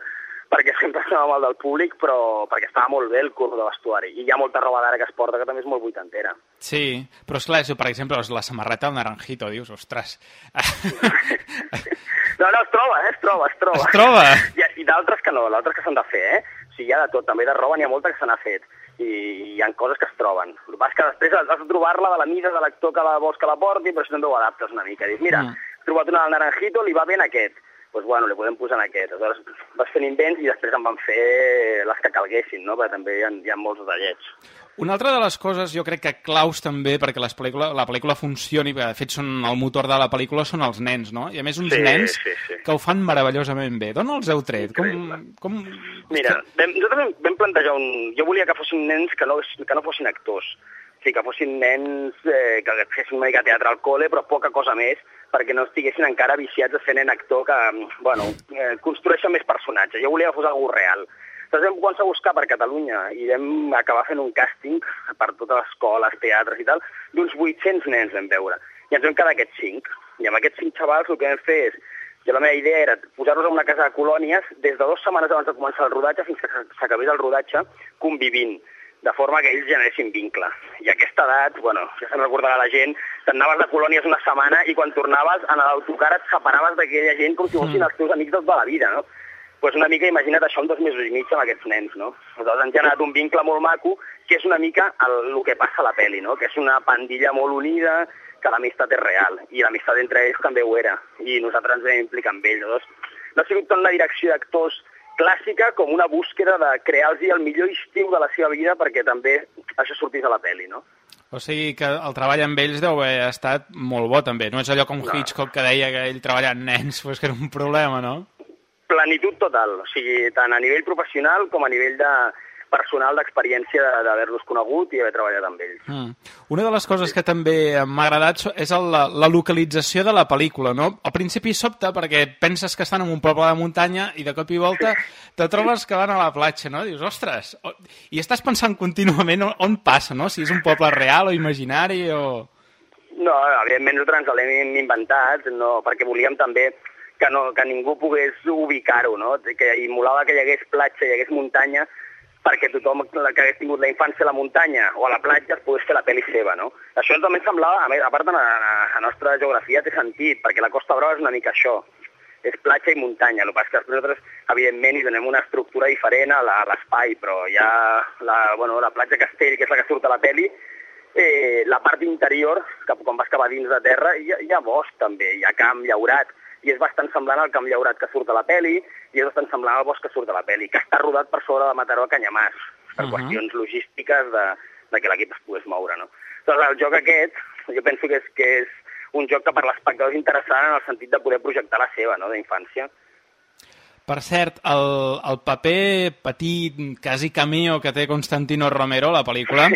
perquè sempre estava mal del públic, però perquè estava molt bé el curro de vestuari. I hi ha molta roba d'ara que es porta que també és molt vuitantera. Sí, però esclar, si, per exemple, la samarreta del Naranjito, dius, ostres... No, no, es troba, eh? es troba, es troba. Es troba? I, i d'altres que no, d'altres que s'han de fer, eh? O sigui, hi ha de tot, també de roba n'hi ha molta que se n'ha fet. I hi ha coses que es troben. El que que després has de trobar-la de la mida de l'actor que la vols que la porti, però si no ho adaptes una mica. Dius, mira, Mm. he trobat una del Naranjito, li va ben aquest. Doncs pues, bueno, li podem posar en aquest. Aleshores vas fent invents i després en van fer les que calguessin, no? Perquè també hi ha, hi ha molts detallets. Una altra de les coses, jo crec que claus també perquè les pel·lícula, la pel·lícula funcioni, de fet són el motor de la pel·lícula són els nens, no? I a més uns Sí, nens sí, sí. que ho fan meravellosament bé. D'on els heu tret? Com, com... Mira, vam, nosaltres vam, vam plantejar un... Jo volia que fossin nens que no, que no fossin actors. Sigui, que fossin nens eh, que fessin una mica teatre al col·le, però poca cosa més, perquè no estiguessin encara viciats a fer nen actor que, bueno, eh, construeixen més personatges. Jo volia que fos algú real. Llavors vam començar a buscar per Catalunya i vam acabar fent un càsting per totes les escoles, teatres i tal, d'uns 800 nens vam veure. I ens vam quedar aquests 5. I amb aquests 5 xavals el que vam fer és jo la meva idea era posar-los en una casa de colònies des de dues setmanes abans de començar el rodatge fins que s'acabés el rodatge convivint, de forma que ells generessin vincle. I a aquesta edat, bueno, ja se'n recordarà la gent, t'anaves de colònies una setmana i quan tornaves en l'autocar et separaves d'aquella gent com si fossin els teus amics de tota la vida, no? pues una mica imagina't això en dos mesos i mig amb aquests nens, no? Aleshores han generat un vincle molt maco, que és una mica el, el que passa a la pel·li, no? Que és una pandilla molt unida, que l'amistat és real, i l'amistat entre ells també ho era, i nosaltres ens vam implicar amb ells. Llavors, no ha sigut tant una direcció d'actors clàssica com una búsqueda de crear-los el millor estiu de la seva vida perquè també això sortís a la pel·li, no? O sigui que el treball amb ells deu haver estat molt bo, també. No és allò com No. Hitchcock que deia que ell treballa amb nens, pues que era un problema, no? Plenitud total, o sigui, tant a nivell professional com a nivell de personal d'experiència de- d'haver-los conegut i haver treballat amb ells. Mm. Una de les coses que també m'ha agradat és el, la, la localització de la pel·lícula, no? Al principi sobta perquè penses que estan en un poble de muntanya i de cop i volta te trobes que van a la platja, no? Dius, ostres, i estàs pensant contínuament on, passa, no? Si és un poble real o imaginari o... No, evidentment nosaltres ens l'hem inventat, no, perquè volíem també que, no, que ningú pogués ubicar-ho, no? que molava que hi hagués platja, hi hagués muntanya, perquè tothom que hagués tingut la infància a la muntanya o a la platja es pogués fer la pel·li seva, no? Això també ens semblava, a, més, a part de la, la nostra geografia té sentit, perquè la Costa Brava és una mica això, és platja i muntanya, el que passa que nosaltres, evidentment, hi donem una estructura diferent a l'espai, però hi ha la, bueno, la platja Castell, que és la que surt a la pel·li, eh, la part interior, que quan vas cap a dins de terra, hi ha, hi ha bosc també, hi ha camp llaurat, i és bastant semblant al camp llaurat que surt a la peli i és bastant semblant al bosc que surt a la peli, que està rodat per sobre de Mataró a Canyamàs, per Mhm. qüestions logístiques de, de que l'equip es pogués moure. No? Doncs el joc aquest, jo penso que és, que és un joc que per l'espectador és interessant en el sentit de poder projectar la seva, no?, d'infància. Per cert, el, el paper petit, quasi cameo que té Constantino Romero la pel·lícula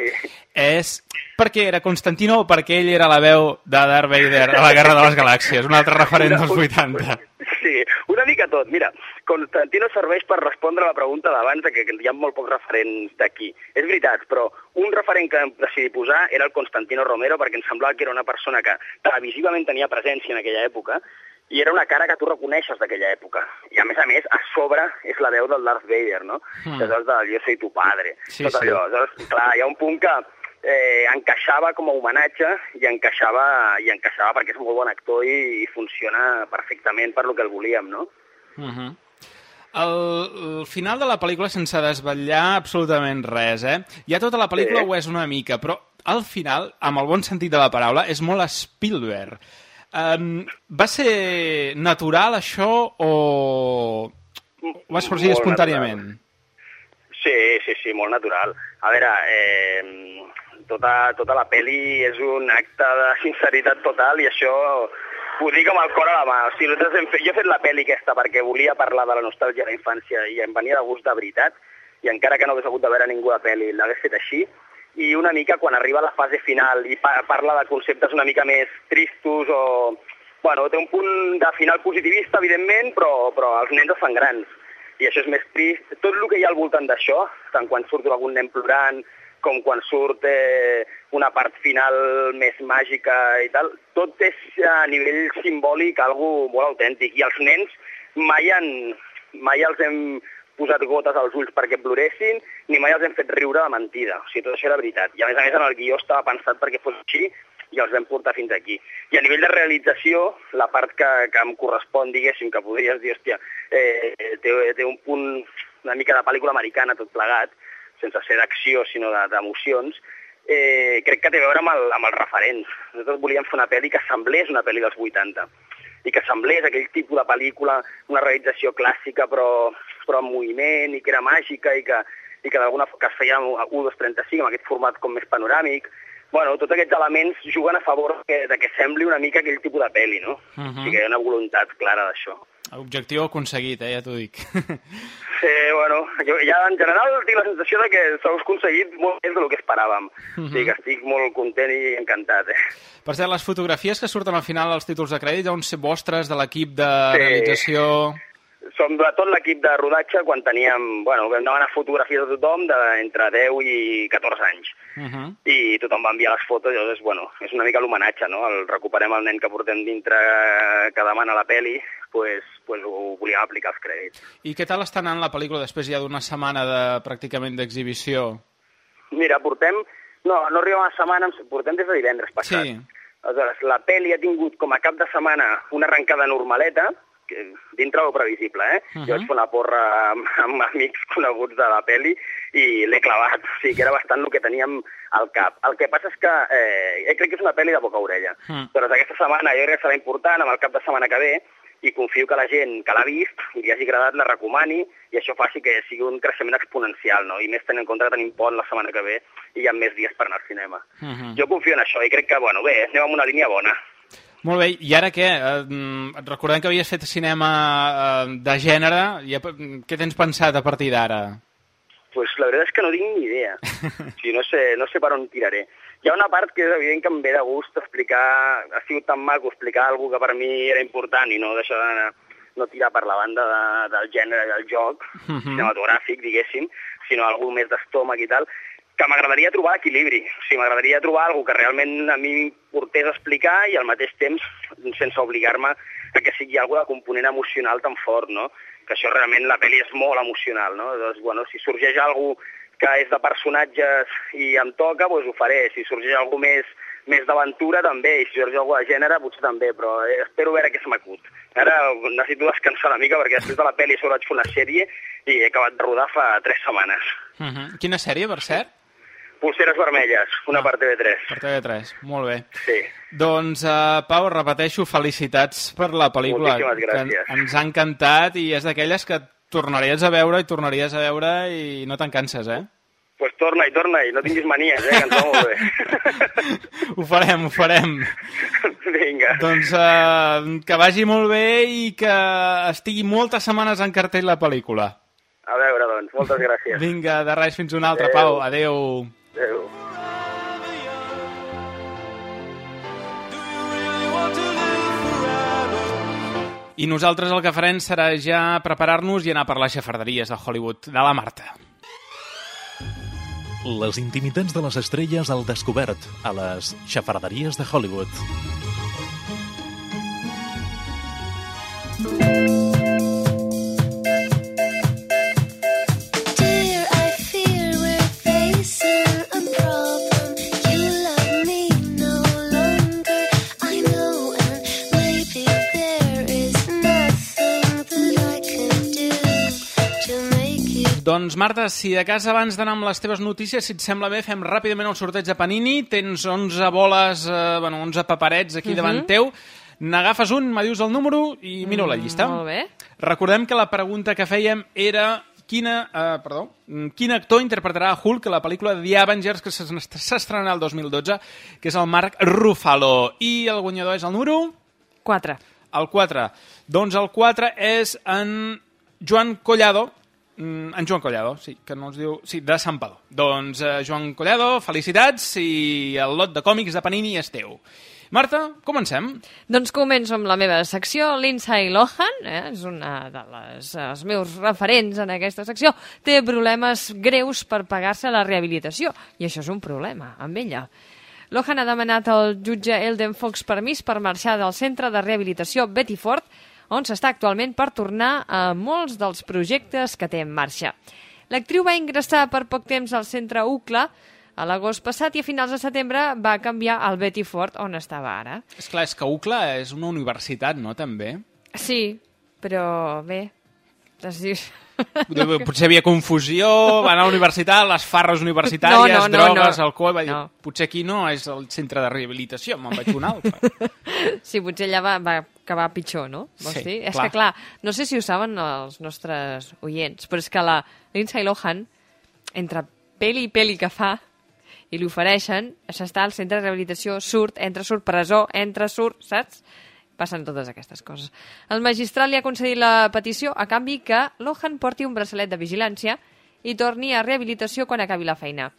és perquè era Constantino o perquè ell era la veu de Darth Vader a la Guerra de les Galàxies, un altre referent dels 80. Sí, una mica tot. Mira, Constantino serveix per respondre a la pregunta d'abans que hi ha molt pocs referents d'aquí. És veritat, però un referent que vam decidir posar era el Constantino Romero perquè ens semblava que era una persona que televisivament tenia presència en aquella època i era una cara que tu reconeixes d'aquella època. I a més a més, a sobre és la veu del Darth Vader, no? Hmm. Mm. Aleshores, del Jo soy tu padre. Sí, Tot sí. allò. Aleshores, clar, hi ha un punt que eh, encaixava com a homenatge i encaixava, i encaixava perquè és un molt bon actor i, i funciona perfectament per lo que el volíem, no? Uh -huh. el, el final de la pel·lícula, sense desvetllar absolutament res, eh? Ja tota la pel·lícula Sí. ho és una mica, però al final, amb el bon sentit de la paraula, és molt Spielberg. Um, va ser natural això o va sorgir Molt espontàniament? Sí, sí, sí, molt natural. A veure, eh, tota, tota la peli és un acte de sinceritat total i això ho dic amb el cor a la mà. O sigui, hem fet, jo he fet la peli aquesta perquè volia parlar de la nostàlgia de la infància i em venia de gust de veritat i encara que no hagués hagut de veure ningú la peli, l'hagués fet així i una mica quan arriba a la fase final i pa parla de conceptes una mica més tristos o... Bueno, té un punt de final positivista, evidentment, però, però els nens es fan grans i això és més trist. Tot el que hi ha al voltant d'això, tant quan surt algun nen plorant, com quan surt eh, una part final més màgica i tal, tot és a nivell simbòlic algo molt autèntic. I els nens mai, han, mai els hem posat gotes als ulls perquè ploressin, ni mai els hem fet riure de mentida. O sigui, tot això era veritat. I a més a més en el guió estava pensat perquè fos així i els vam portar fins aquí. I a nivell de realització, la part que, que em correspon, diguéssim, que podries dir, hòstia, eh, té, té un punt una mica de pel·lícula americana tot plegat, sense ser d'acció, sinó de- d'emocions, eh, crec que té a veure amb, el, amb els referents. Nosaltres volíem fer una pel·li que semblés una pel·li dels 80 i que semblés aquell tipus de pel·lícula, una realització clàssica però, però en moviment i que era màgica i que, i que d'alguna que es feia a 1, 2, 35 amb aquest format com més panoràmic. Bueno, tots aquests elements juguen a favor que, de que sembli una mica aquell tipus de pel·li, no? Uh O -huh. sigui que hi ha una voluntat clara d'això. Objectiu aconseguit, eh? Ja t'ho dic. Sí, bueno, jo ja en general tinc la sensació de que s'ha aconseguit molt més del que esperàvem. Mhm. O sigui que estic molt content i encantat, eh? Per cert, les fotografies que surten al final als títols de crèdit deuen ser vostres, de l'equip de Sí. realització... Som de tot l'equip de rodatge quan teníem... Bueno, vam demanar fotografies a tothom d'entre 10 i 14 anys. Uh -huh. i tothom va enviar les fotos, llavors, bueno, és una mica l'homenatge, no? El recuperem el nen que portem dintre que demana la peli, pues, pues ho volíem aplicar als crèdits. I què tal està anant la pel·lícula després ja d'una setmana de pràcticament d'exhibició? Mira, portem... No, no arriba una setmana, portem des de divendres passat. Sí. Aleshores, la peli ha tingut com a cap de setmana una arrencada normaleta, dintre del previsible, eh? Mhm. Jo vaig fer una porra amb, amb amics coneguts de la peli i l'he clavat, o sigui que era bastant el que teníem al cap. El que passa és que eh, jo crec que és una pel·li de poca orella. Mm. Però aquesta setmana jo crec que serà important, amb el cap de setmana que ve, i confio que la gent que l'ha vist i li hagi agradat la recomani i això faci que sigui un creixement exponencial, no? I més tenint en compte que tenim pont la setmana que ve i hi ha més dies per anar al cinema. Uh -huh. Jo confio en això i crec que, bueno, bé, anem amb una línia bona. Molt bé, i ara què? Eh, mm, recordem que havies fet cinema eh, de gènere, i, què tens pensat a partir d'ara? Pues la veritat és que no tinc ni idea. O sigui, no sé, no sé per on tiraré. Hi ha una part que és evident que em ve de gust explicar... Ha sigut tan maco explicar alguna que per mi era important i no deixar de, no tirar per la banda de, del gènere del joc Mhm. cinematogràfic, diguéssim, sinó algú més d'estómac i tal, que m'agradaria trobar equilibri. O sigui, m'agradaria trobar algú que realment a mi portés a explicar i al mateix temps sense obligar-me a que sigui algú de component emocional tan fort, no? Que això realment la pel·li és molt emocional, no? Doncs, bueno, si sorgeix algú que és de personatges i em toca, doncs ho faré. Si sorgeix algú més més d'aventura també, i si sorgeix algú de gènere potser també, però eh, espero veure què se m'acut. Ara necessito descansar una mica perquè després de la pel·li sobre vaig fer una sèrie i he acabat de rodar fa tres setmanes. Uh -huh. Quina sèrie, per cert? Pulseres vermelles, una per TV3. Per TV3, molt bé. Sí. Doncs, uh, Pau, repeteixo, felicitats per la pel·lícula. Moltíssimes que gràcies. en- ens ha encantat i és d'aquelles que tornaries a veure i tornaries a veure i no te'n canses, eh? Pues torna-hi, torna-hi, no tinguis manies, eh, que ens va molt bé. Ho farem, ho farem. Vinga. Doncs uh, que vagi molt bé i que estigui moltes setmanes en cartell la pel·lícula. A veure, doncs, moltes gràcies. Vinga, de res, fins una altra. Pau. Adéu. Adéu. I nosaltres el que farem serà ja preparar-nos i anar per les xafarderies de Hollywood, de la Marta. Les intimitats de les estrelles al descobert a les xafarderies de Hollywood. Dear, Doncs, Marta, si de cas abans d'anar amb les teves notícies, si et sembla bé, fem ràpidament el sorteig de Panini. Tens 11 boles, eh, bueno, 11 paperets aquí Mhm. davant teu. N'agafes un, me dius el número i miro la llista. Mm, Molt bé. Recordem que la pregunta que fèiem era quina, eh, perdó, mm, quin actor interpretarà a Hulk a la pel·lícula The Avengers que s'es- s'estrenarà el 2012, que és el Marc Ruffalo. I el guanyador és el número... 4. El 4. Doncs el 4 és en Joan Collado, Mm, en Joan Collado, sí, que no es diu... Sí, de Sant Padó. Doncs, eh, Joan Collado, felicitats i el lot de còmics de Panini és teu. Marta, comencem. Doncs començo amb la meva secció. Lindsay Lohan, eh, és una de les els meus referents en aquesta secció, té problemes greus per pagar-se la rehabilitació, i això és un problema amb ella. Lohan ha demanat al jutge Elden Fox permís per marxar del centre de rehabilitació Betty Ford, on s'està actualment per tornar a molts dels projectes que té en marxa. L'actriu va ingressar per poc temps al centre UCLA a l'agost passat i a finals de setembre va canviar al Betty Ford, on estava ara. És clar, és que UCLA és una universitat, no, també? Sí, però bé... Es diu... Potser havia confusió, va anar a la universitat, les farres universitàries, No, no, no, drogues, no. alcohol... Va dir, No. potser aquí no és el centre de rehabilitació, me'n vaig un altre. Sí, potser allà va, va acabar pitjor, no? Vols Sí, dir? És clar. que, clar, no sé si ho saben els nostres oients, però és que la Lindsay Lohan, entre peli i peli que fa, i li ofereixen, s'està al centre de rehabilitació, surt, entra, surt, presó, entra, surt, saps? Passen totes aquestes coses. El magistrat li ha concedit la petició a canvi que Lohan porti un braçalet de vigilància i torni a rehabilitació quan acabi la feina.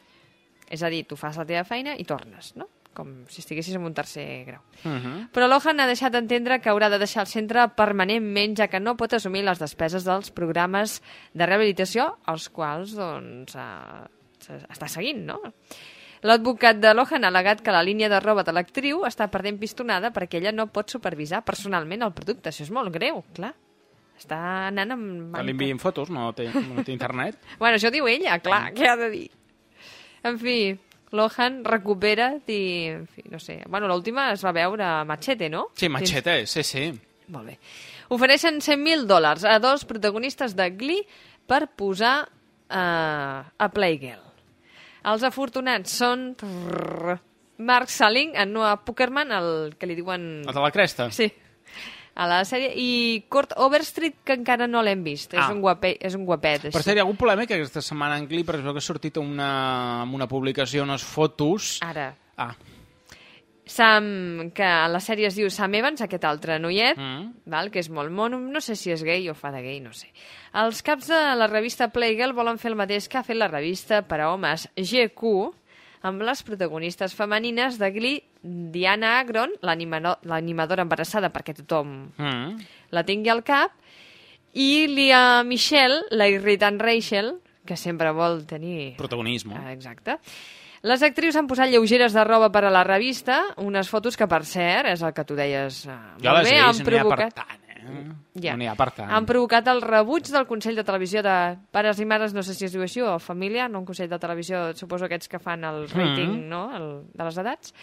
És a dir, tu fas la teva feina i tornes, no? Com si estiguessis en un tercer grau. Uh -huh. Però Lohan ha deixat d'entendre que haurà de deixar el centre permanentment, ja que no pot assumir les despeses dels programes de rehabilitació, els quals doncs, eh, està seguint, no? L'advocat de Lohan ha al·legat que la línia de roba de l'actriu està perdent pistonada perquè ella no pot supervisar personalment el producte. Això és molt greu, clar. Està anant amb... Que li enviïn fotos, no té, no té internet. Bueno, això diu ella, clar, què ha de dir? En fi, Lohan recupera i, en fi, no sé... Bueno, l'última es va veure a Machete, no? Sí, Machete, sí, sí. Molt bé. Ofereixen 100.000 dòlars a dos protagonistes de Glee per posar uh, a Playgirl. Els afortunats són Mark Salling, en Noah Puckerman, el que li diuen... El de la cresta? Sí, a la sèrie, i Kurt Overstreet, que encara no l'hem vist. Ah. És, un guapet, és un guapet, Per així. cert, hi ha algun polèmic aquesta setmana en Glee, perquè que ha sortit una, una publicació, unes fotos... Ara. Ah, Sam, que a la sèrie es diu Sam Evans, aquest altre noiet, Mm. val, que és molt mono, no sé si és gay o fa de gay, no sé. Els caps de la revista Playgirl volen fer el mateix que ha fet la revista per a homes GQ, amb les protagonistes femenines de Glee, Diana Agron, l'animado- l'animadora embarassada perquè tothom mm. la tingui al cap, i Lia Michelle, la irritant Rachel, que sempre vol tenir... protagonisme. Ah, exacte. Les actrius han posat lleugeres de roba per a la revista, unes fotos que, per cert, és el que tu deies eh, Jo molt les bé, han per provocat... tant? Ja. No n'hi ha per tant. Han provocat el rebuig del Consell de Televisió de Pares i Mares, no sé si es diu així, o Família, no un Consell de Televisió, suposo aquests que fan el rating Mhm. no? el, de les edats.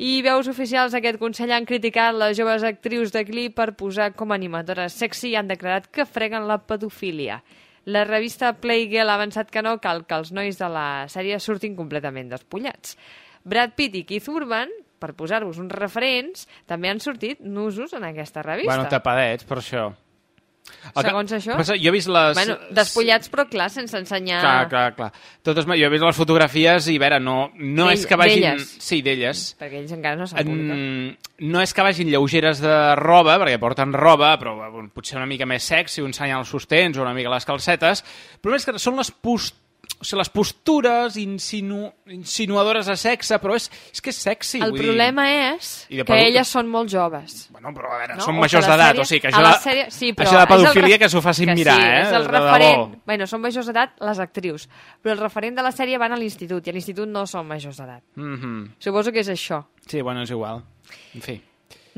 I veus oficials d'aquest Consell han criticat les joves actrius de Glee per posar com a animadores sexy i han declarat que freguen la pedofília. La revista Playgirl ha avançat que no cal que els nois de la sèrie surtin completament despullats. Brad Pitt i Keith Urban, per posar-vos uns referents, també han sortit nusos en aquesta revista. Bueno, tapadets, per això. El que- Segons això? passa, jo he vist les... Bueno, despullats, però clar, sense ensenyar... Clar, clar, clar. Totes, jo he vist les fotografies i, a veure, no, no és que vagin... d'elles. Sí, d'elles. Perquè ells encara no s'han. En... No és que vagin lleugeres de roba, perquè porten roba, però bueno, potser una mica més sexy, un senyal als sostens o una mica les calcetes, però és que són les post... o sigui, les postures insinu... insinuadores de sexe, però és, és que és sexy. El vull problema dir... és que pedo- elles són molt joves. Bueno, però a veure, No? són O majors d'edat, sèrie- o sigui que a això, la sèrie- sí, però això de el pedofilia ref- que s'ho facin que mirar, sí, eh? És el de referent... debò. Bueno, són majors d'edat les actrius, però el referent de la sèrie van a l'institut, i a l'institut no són majors d'edat. Mhm. Suposo que és això. Sí, bueno, és igual. En fi.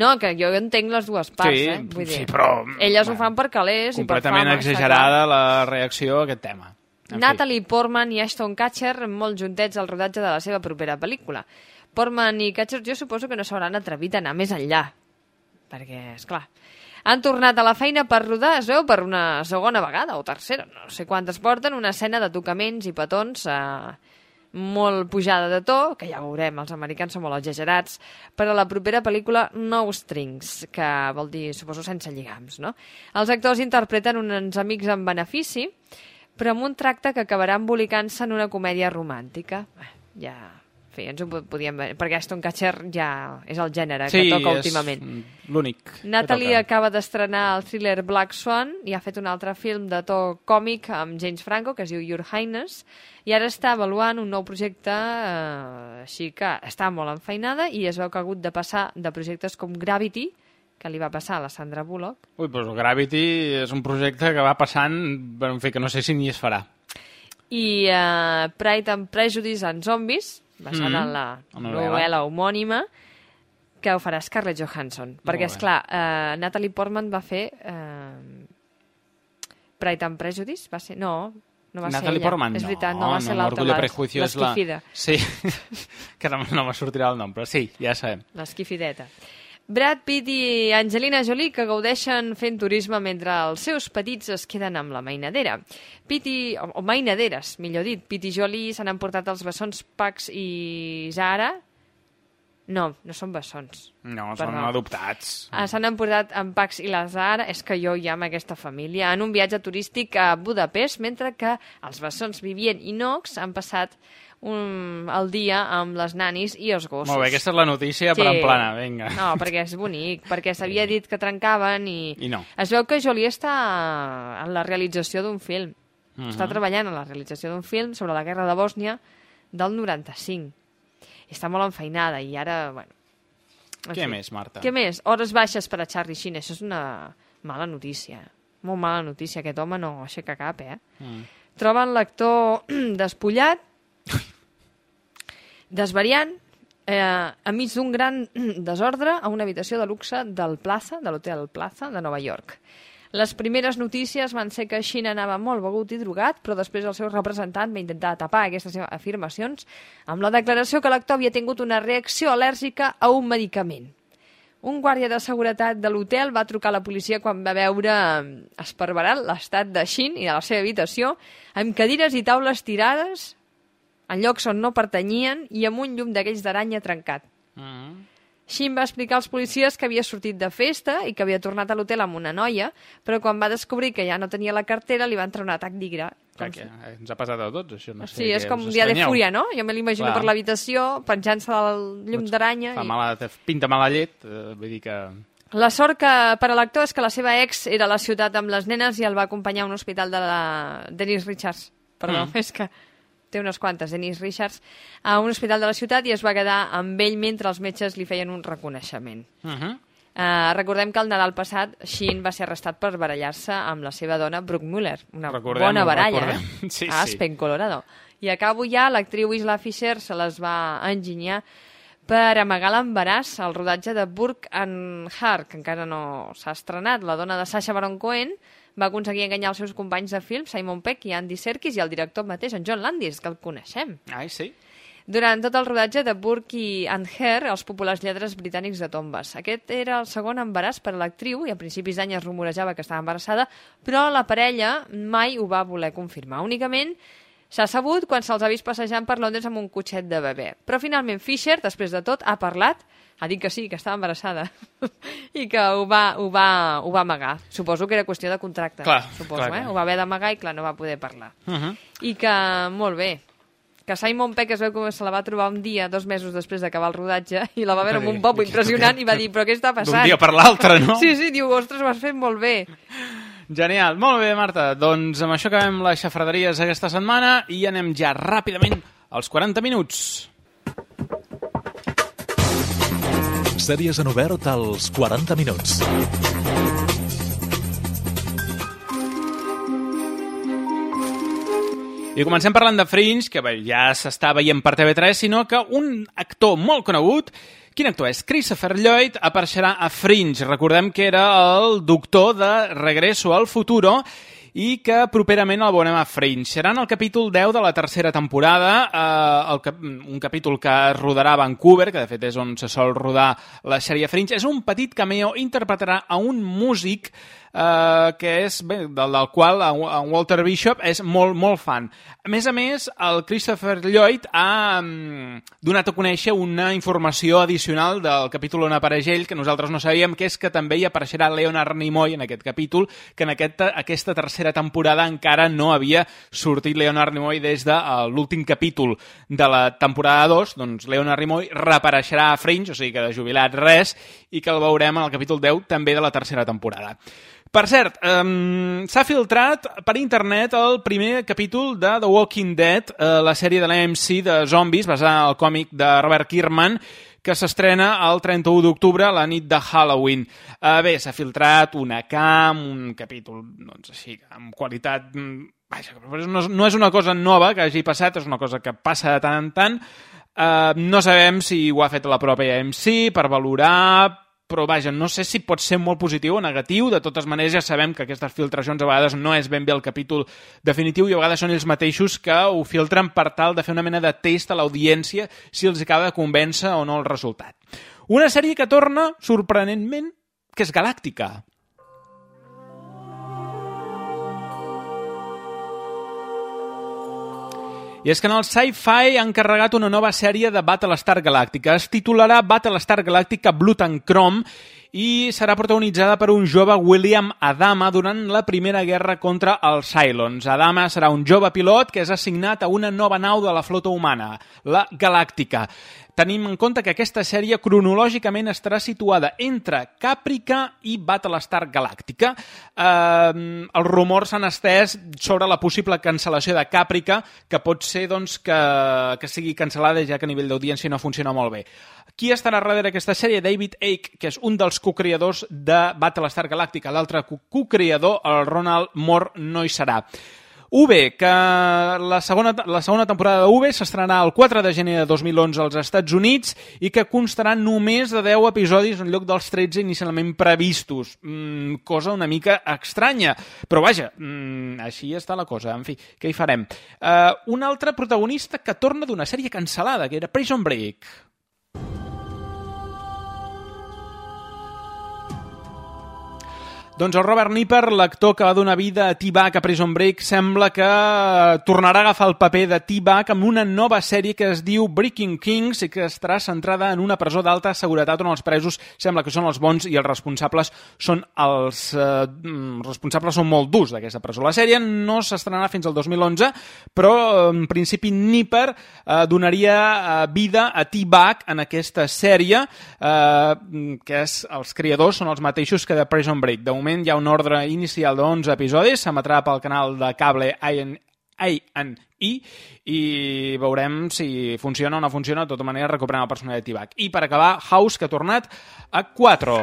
No, que jo entenc les dues parts, Sí, eh? Vull dir, sí, però, Elles ho fan per calés i per Completament fama. està exagerada la reacció a aquest tema. En fi. Natalie Portman i Ashton Kutcher molt juntets al rodatge de la seva propera pel·lícula. Portman i Kutcher jo suposo que no s'hauran atrevit a anar més enllà, perquè, és clar, han tornat a la feina per rodar, es veu, per una segona vegada o tercera, no sé quantes porten, una escena de tocaments i petons eh, molt pujada de to, que ja veurem, els americans són molt exagerats, per a la propera pel·lícula No Strings, que vol dir, suposo, sense lligams, no? Els actors interpreten uns amics en benefici, però amb un tracte que acabarà embolicant-se en una comèdia romàntica. Ja, en fi, ens ho po- podíem veure, perquè Aston Catcher ja és el gènere Sí, que toca és últimament. l'únic que Natalie acaba d'estrenar el thriller Black Swan i ha fet un altre film de to còmic amb James Franco, que es diu Your Highness, i ara està avaluant un nou projecte, eh, així que està molt enfeinada i es veu que ha hagut de passar de projectes com Gravity, que li va passar a la Sandra Bullock, Ui, doncs el Gravity és un projecte que va passant, però en fi, que no sé si ni es farà. i eh, Pride and Prejudice and Zombies, basada Mhm. en la La novel·la. novel·la homònima, que ho farà Scarlett Johansson. perquè, és clar, eh, Natalie Portman va fer eh, Pride and Prejudice, va ser... No, no va Natalie ser ella. Portman, És veritat, no, no, va ser no, l'altra, i la- l'esquifida. Sí, que no, no me sortirà el nom, però sí, ja sabem. L'esquifideta. Brad Pitt i Angelina Jolie que gaudeixen fent turisme mentre els seus petits es queden amb la mainadera. Pitt i, o, o mainaderes, millor dit. Pitt i Jolie s'han emportat els bessons Pax i Zara. No, no són bessons. No, Perdó. són adoptats. Ah, S'han emportat en Pax i la Zara, és que jo ja amb aquesta família, en un viatge turístic a Budapest, mentre que els bessons Vivien i Nox han passat un, el dia amb les nanis i els gossos. Molt bé, aquesta és la notícia per en plana, vinga. No, perquè és bonic, perquè s'havia dit que trencaven i... I no. Es veu que Jolie està en la realització d'un film. Mhm. Està treballant en la realització d'un film sobre la guerra de Bòsnia del 95. I està molt enfeinada i ara, bueno... en Què fi. més, Marta? Què més? Hores baixes per a Charlie Sheen. Això és una mala notícia. Molt mala notícia. Aquest home no aixeca cap, eh? Mm. Troben l'actor despullat, desvariant, eh, enmig d'un gran desordre a una habitació de luxe del Plaza, de l'hotel Plaza de Nova York. Les primeres notícies van ser que Shin anava molt begut i drogat, però després el seu representant va intentar tapar aquestes afirmacions amb la declaració que l'actor havia tingut una reacció al·lèrgica a un medicament. Un guàrdia de seguretat de l'hotel va trucar a la policia quan va veure eh, esparverat l'estat de Shin i de la seva habitació amb cadires i taules tirades en llocs on no pertanyien i amb un llum d'aquells d'aranya trencat. Mm. Shin va explicar als policies que havia sortit de festa i que havia tornat a l'hotel amb una noia, però quan va descobrir que ja no tenia la cartera li va entrar un atac d'igre. Eh, ens ha passat a tots, això. No sé Sí, és com un dia de fúria, no? Jo me l'imagino per l'habitació, penjant-se del llum d'aranya. I... mala, pinta mala llet, eh, vull dir que... La sort que per a l'actor és que la seva ex era a la ciutat amb les nenes i el va acompanyar a un hospital de la Dennis Richards. Perdó, mm. és que té unes quantes, Dennis Richards, a un hospital de la ciutat i es va quedar amb ell mentre els metges li feien un reconeixement. Uh -huh. Uh, recordem que el Nadal passat Sheen va ser arrestat per barallar-se amb la seva dona Brooke Muller. Una Recordem-ho, bona baralla, recordem. eh? Sí, a sí. Aspen, Colorado. I acabo ja, l'actriu Isla Fisher se les va enginyar per amagar l'embaràs al rodatge de Burke and Hart, que encara no s'ha estrenat. La dona de Sacha Baron Cohen va aconseguir enganyar els seus companys de film, Simon Peck i Andy Serkis, i el director mateix, en John Landis, que el coneixem. Ai, sí? Durant tot el rodatge de Burke and Hare, els populars lladres britànics de tombes. Aquest era el segon embaràs per a l'actriu i a principis d'any es rumorejava que estava embarassada, però la parella mai ho va voler confirmar. Únicament S'ha sabut quan se'ls ha vist passejant per Londres amb un cotxet de bebè. Però finalment Fisher, després de tot, ha parlat, ha dit que sí, que estava embarassada, i que ho va, ho, va, ho va amagar. Suposo que era qüestió de contracte. Clar, suposo, clar, eh? clar. Ho va haver d'amagar i, clar, no va poder parlar. Uh -huh. I que, molt bé, que Simon Peck es veu que se la va trobar un dia, dos mesos després d'acabar el rodatge, i la va veure amb un bobo impressionant i va dir, però què està passant? D'un dia per l'altre, no? Sí, sí, diu, ostres, ho has fet molt bé. Genial, molt bé, Marta. Doncs amb això acabem les xafraderies aquesta setmana i anem ja ràpidament als 40 minuts. Sèries en obert als 40 minuts. I comencem parlant de Fringe, que bé, ja s'està veient per TV3, sinó que un actor molt conegut, quin actor és? Christopher Lloyd apareixerà a Fringe. Recordem que era el doctor de Regreso al Futuro i que properament el veurem a Fringe. Serà en el capítol 10 de la tercera temporada, eh, el cap un capítol que es rodarà a Vancouver, que de fet és on se sol rodar la sèrie Fringe. És un petit cameo, interpretarà a un músic eh, que és, bé, del, del qual en, Walter Bishop és molt, molt fan. A més a més, el Christopher Lloyd ha mm, donat a conèixer una informació addicional del capítol on apareix ell, que nosaltres no sabíem, que és que també hi apareixerà Leonard Nimoy en aquest capítol, que en aquest, aquesta tercera temporada encara no havia sortit Leonard Nimoy des de uh, l'últim capítol de la temporada 2, doncs Leonard Nimoy reapareixerà a Fringe, o sigui que de jubilat res, i que el veurem en el capítol 10 també de la tercera temporada. Per cert, um, s'ha filtrat per internet el primer capítol de The Walking Dead, uh, la sèrie de l'AMC de zombis, basada en el còmic de Robert Kirkman, que s'estrena el 31 d'octubre, la nit de Halloween. Uh, bé, s'ha filtrat una cam, un capítol, doncs així, amb qualitat... mm, Vaja, no, no és una cosa nova que hagi passat, és una cosa que passa de tant en tant. Uh, no sabem si ho ha fet la pròpia AMC per valorar, però vaja, no sé si pot ser molt positiu o negatiu, de totes maneres ja sabem que aquestes filtracions a vegades no és ben bé el capítol definitiu i a vegades són ells mateixos que ho filtren per tal de fer una mena de test a l'audiència si els acaba de convèncer o no el resultat. Una sèrie que torna, sorprenentment, que és galàctica. I és que en el Sci-Fi han carregat una nova sèrie de Battlestar Galàctica. Es titularà Battlestar Galàctica Blood and Chrome i serà protagonitzada per un jove William Adama durant la primera guerra contra els Cylons. Adama serà un jove pilot que és assignat a una nova nau de la flota humana, la Galàctica. Tenim en compte que aquesta sèrie cronològicament estarà situada entre Càprica i Battlestar Galàctica. Eh, els rumors s'han estès sobre la possible cancel·lació de Càprica, que pot ser doncs, que, que sigui cancel·lada ja que a nivell d'audiència no funciona molt bé. Qui estarà darrere d'aquesta sèrie? David Icke, que és un dels co-creadors de Battlestar Galàctica. L'altre co- co-creador, el Ronald Moore, no hi serà. UV, que la segona, la segona temporada de UV s'estrenarà el 4 de gener de 2011 als Estats Units i que constarà només de 10 episodis en lloc dels 13 inicialment previstos. Mm, cosa una mica estranya, però vaja, mm, així està la cosa. En fi, què hi farem? Uh, un altre protagonista que torna d'una sèrie cancel·lada, que era Prison Break. Doncs el Robert Nipper, l'actor que va donar vida a T-Bag a Prison Break, sembla que eh, tornarà a agafar el paper de T-Bag amb una nova sèrie que es diu Breaking Kings i que estarà centrada en una presó d'alta seguretat on els presos sembla que són els bons i els responsables són els eh, mm, responsables són molt durs d'aquesta presó. La sèrie no s'estrenarà fins al 2011, però en principi Nipper eh, donaria eh, vida a T-Bag en aquesta sèrie, eh, que és, els creadors són els mateixos que de Prison Break. De moment hi ha un ordre inicial de 11 episodis, s'emetrà pel canal de cable A&E i veurem si funciona o no funciona, de tota manera recuperant el personatge de T-Bag. I per acabar, House, que ha tornat a 4.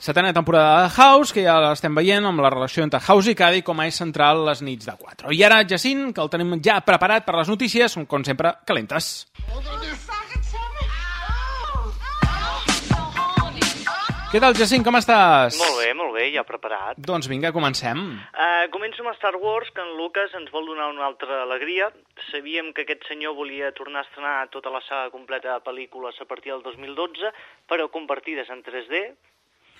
Setena temporada de House, que ja l'estem veient amb la relació entre House i Caddy com a eix central les nits de 4. I ara, Jacint, que el tenim ja preparat per les notícies, com sempre, calentes. Què tal, Jacint, com estàs? Molt bé, molt bé, ja preparat. Doncs vinga, comencem. Uh, començo amb Star Wars, que en Lucas ens vol donar una altra alegria. Sabíem que aquest senyor volia tornar a estrenar tota la saga completa de pel·lícules a partir del 2012, però convertides en 3D.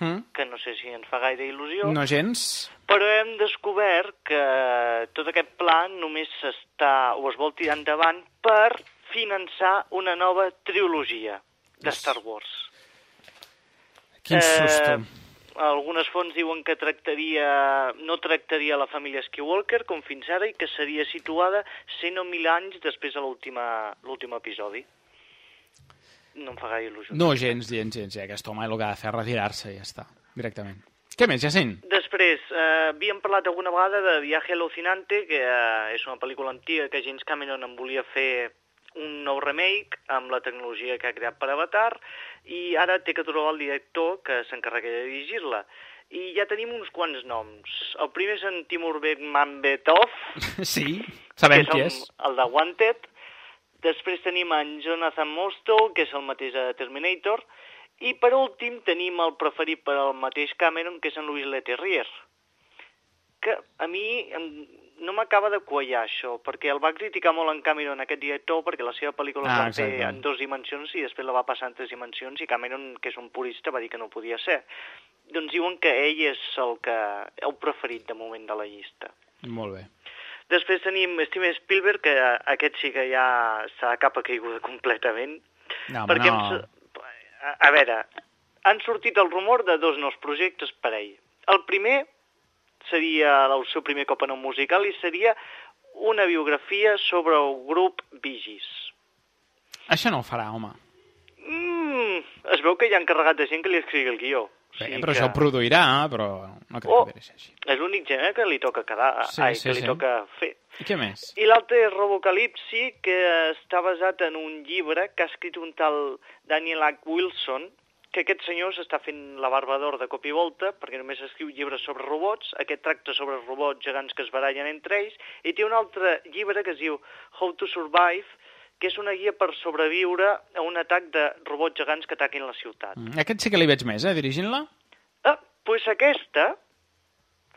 Mm? que no sé si ens fa gaire il·lusió, No gens. però hem descobert que tot aquest pla només s'està o es vol tirar endavant per finançar una nova trilogia de Star Wars. Quin susto. algunes fonts diuen que tractaria, no tractaria la família Skywalker com fins ara i que seria situada 100 o 1.000 anys després de l'últim episodi. No em fa gaire il·lusió. No, gens, gens, gens. Ja, aquest home el que ha de fer és retirar-se i ja està, directament. Què més, Jacint? Després, eh, havíem parlat alguna vegada de Viaje Alucinante, que eh, és una pel·lícula antiga que James Cameron en volia fer un nou remake amb la tecnologia que ha creat per Avatar i ara té que trobar el director que s'encarrega de dirigir-la. I ja tenim uns quants noms. El primer és en Timur Bekmambetov, Sí, sabem que qui és és. el, el de Wanted. Després tenim en Jonathan Mostow, que és el mateix de Terminator. I per últim tenim el preferit per al mateix Cameron, que és en Louis Leterrier. Que a mi em, no m'acaba de quallar això, perquè el va criticar molt en Cameron, aquest director, perquè la seva pel·lícula Ah, es va fer en dues dimensions i després la va passar en tres dimensions i Cameron, que és un purista, va dir que no podia ser. Doncs diuen que ell és el, que, el preferit de moment de la llista. Molt bé. Després tenim Steven Spielberg, que aquest sí que ja s'ha capa caiguda completament. No, perquè no. em s- a, a veure, han sortit el rumor de dos nous projectes per a ell. El primer seria el seu primer cop en un musical i seria una biografia sobre el grup Gees. Això no ho farà, home. Mm, es veu que hi ha encarregat de gent que li escrigui el guió. Bé, sigui però que això ho produirà, però no crec Oh. que vagi així. És l'únic gènere que li toca quedar, Sí, ai, sí, que li sí. toca fer. I què més? I l'altre és Robocalipsi, que està basat en un llibre que ha escrit un tal Daniel H. Wilson, que aquest senyor s'està fent la barba d'or de cop i volta, perquè només escriu llibres sobre robots, aquest tracta sobre robots gegants que es barallen entre ells, i té un altre llibre que es diu How to Survive, que és una guia per sobreviure a un atac de robots gegants que ataquin la ciutat. Mm, Aquest sí que li veig més, eh, dirigint-la. Ah, doncs aquesta,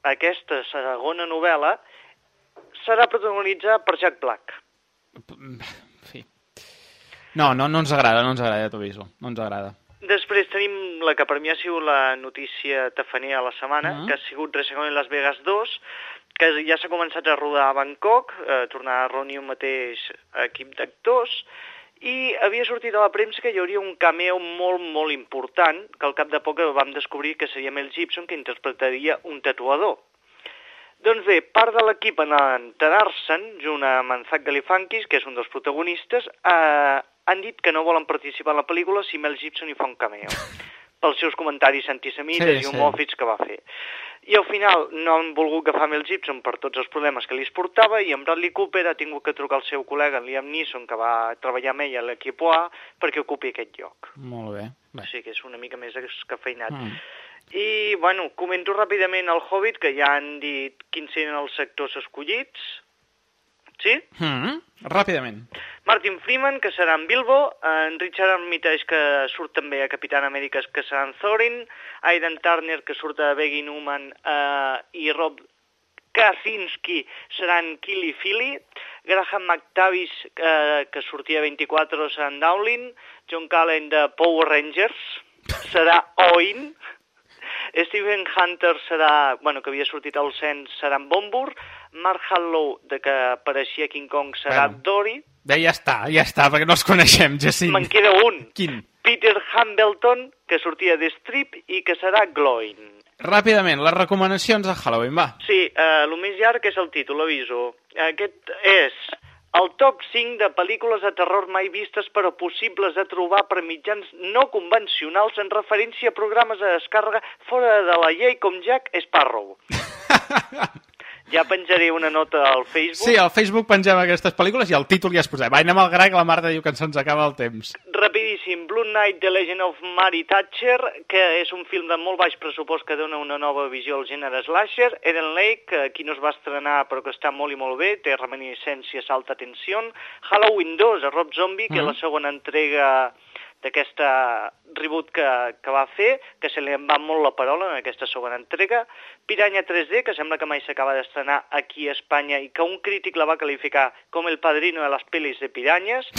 aquesta segona novel·la, serà protagonitzada per Jack Black. Sí. No, no, no ens agrada, no ens agrada, ja t'ho aviso. No ens agrada. Després tenim la que per mi ha sigut la notícia tafanera de la setmana, Ah. que ha sigut recentment Las Vegas 2, que ja s'ha començat a rodar a Bangkok, eh, tornar a reunir un mateix equip d'actors, i havia sortit a la premsa que hi hauria un cameo molt, molt important, que al cap de poc vam descobrir que seria Mel Gibson, que interpretaria un tatuador. Doncs bé, part de l'equip en enterar-se'n, junt amb en Zach Galifianakis, que és un dels protagonistes, eh, han dit que no volen participar en la pel·lícula si Mel Gibson hi fa un cameo, pels seus comentaris antisemites Sí, i sí. homòfits que va fer. I al final no han volgut agafar Mel Gibson per tots els problemes que li es portava i en Bradley Cooper ha tingut que trucar al seu col·lega, Liam Neeson, que va treballar amb ell a l'equip A, perquè ocupi aquest lloc. Molt bé. O sigui que és una mica més escafeinat. Mm. I, bueno, comento ràpidament el Hobbit, que ja han dit quins serien els sectors escollits. Sí? Mm. Ràpidament. Martin Freeman, que serà en Bilbo, en Richard Armitage, que surt també a Capitán Amèrica, que serà en Thorin, Aidan Turner, que surt a Beggy Newman, eh, i Rob Kaczynski seran Killy Philly, Graham McTavish, eh, que sortia a 24, serà en Dowling, John Callen de Power Rangers, serà Oin, Steven Hunter serà, bueno, que havia sortit al cens, serà en Bombur, Mark Hallow, de que apareixia King Kong, serà Bueno. Dory, Bé, ja està, ja està, perquè no els coneixem, Jacint. Me'n queda un. Quin? Peter Hambleton, que sortia de Strip i que serà Glowing. Ràpidament, les recomanacions de Halloween, va. Sí, eh, el més llarg és el títol, aviso. Aquest és el top 5 de pel·lícules de terror mai vistes però possibles de trobar per mitjans no convencionals en referència a programes de descàrrega fora de la llei com Jack Sparrow. ja penjaré una nota al Facebook. Sí, al Facebook pengem aquestes pel·lícules i el títol ja es posem. Va, anem al gra, que la Marta diu que se'ns acaba el temps. Rapidíssim, Blue Knight, The Legend of Mary Thatcher, que és un film de molt baix pressupost que dona una nova visió al gènere slasher. Eden Lake, que aquí no es va estrenar però que està molt i molt bé, té reminiscències alta tensió. Halloween 2, a Rob Zombie, que és la segona entrega d'aquesta reboot que, que va fer, que se li en va molt la parola en aquesta segona entrega. Piranya 3D, que sembla que mai s'acaba d'estrenar aquí a Espanya i que un crític la va qualificar com el padrino de les pel·lis de piranyes.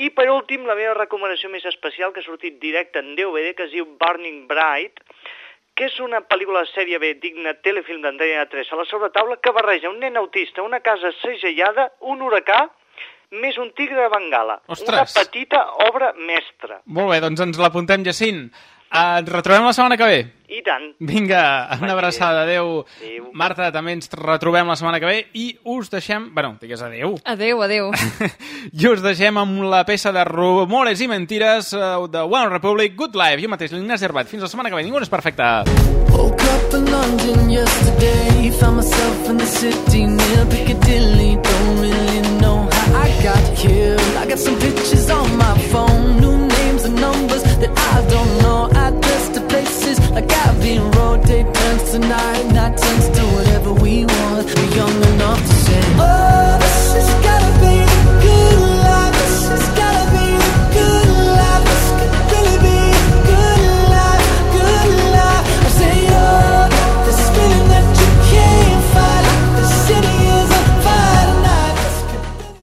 I per últim, la meva recomanació més especial, que ha sortit directe en DVD, que es diu Burning Bright, que és una pel·lícula de sèrie B digna telefilm d'Antena 3 a la sobretaula que barreja un nen autista, una casa segellada, un huracà, més un tigre de Bengala. Ostres. Una petita obra mestra. Molt bé, doncs ens l'apuntem, Jacint. Ens retrobem la setmana que ve. I tant. Vinga, una abraçada. Adéu. Marta, també ens retrobem la setmana que ve i us deixem... Bueno, digues adéu. Adéu, adéu. I us deixem amb la peça de Rumores i Mentires uh, de One Republic, Good Life. Jo mateix, l'Ignasi Herbat. Fins la setmana que ve. Ningú no és perfecte. Woke up in London yesterday, found myself in the city near Piccadilly. Don't really got here. I got some pictures on my phone, new names and numbers that I don't know. Address to places like I've been rotate turns tonight, Night turns to whatever we want. We're young enough to say, Oh, this is.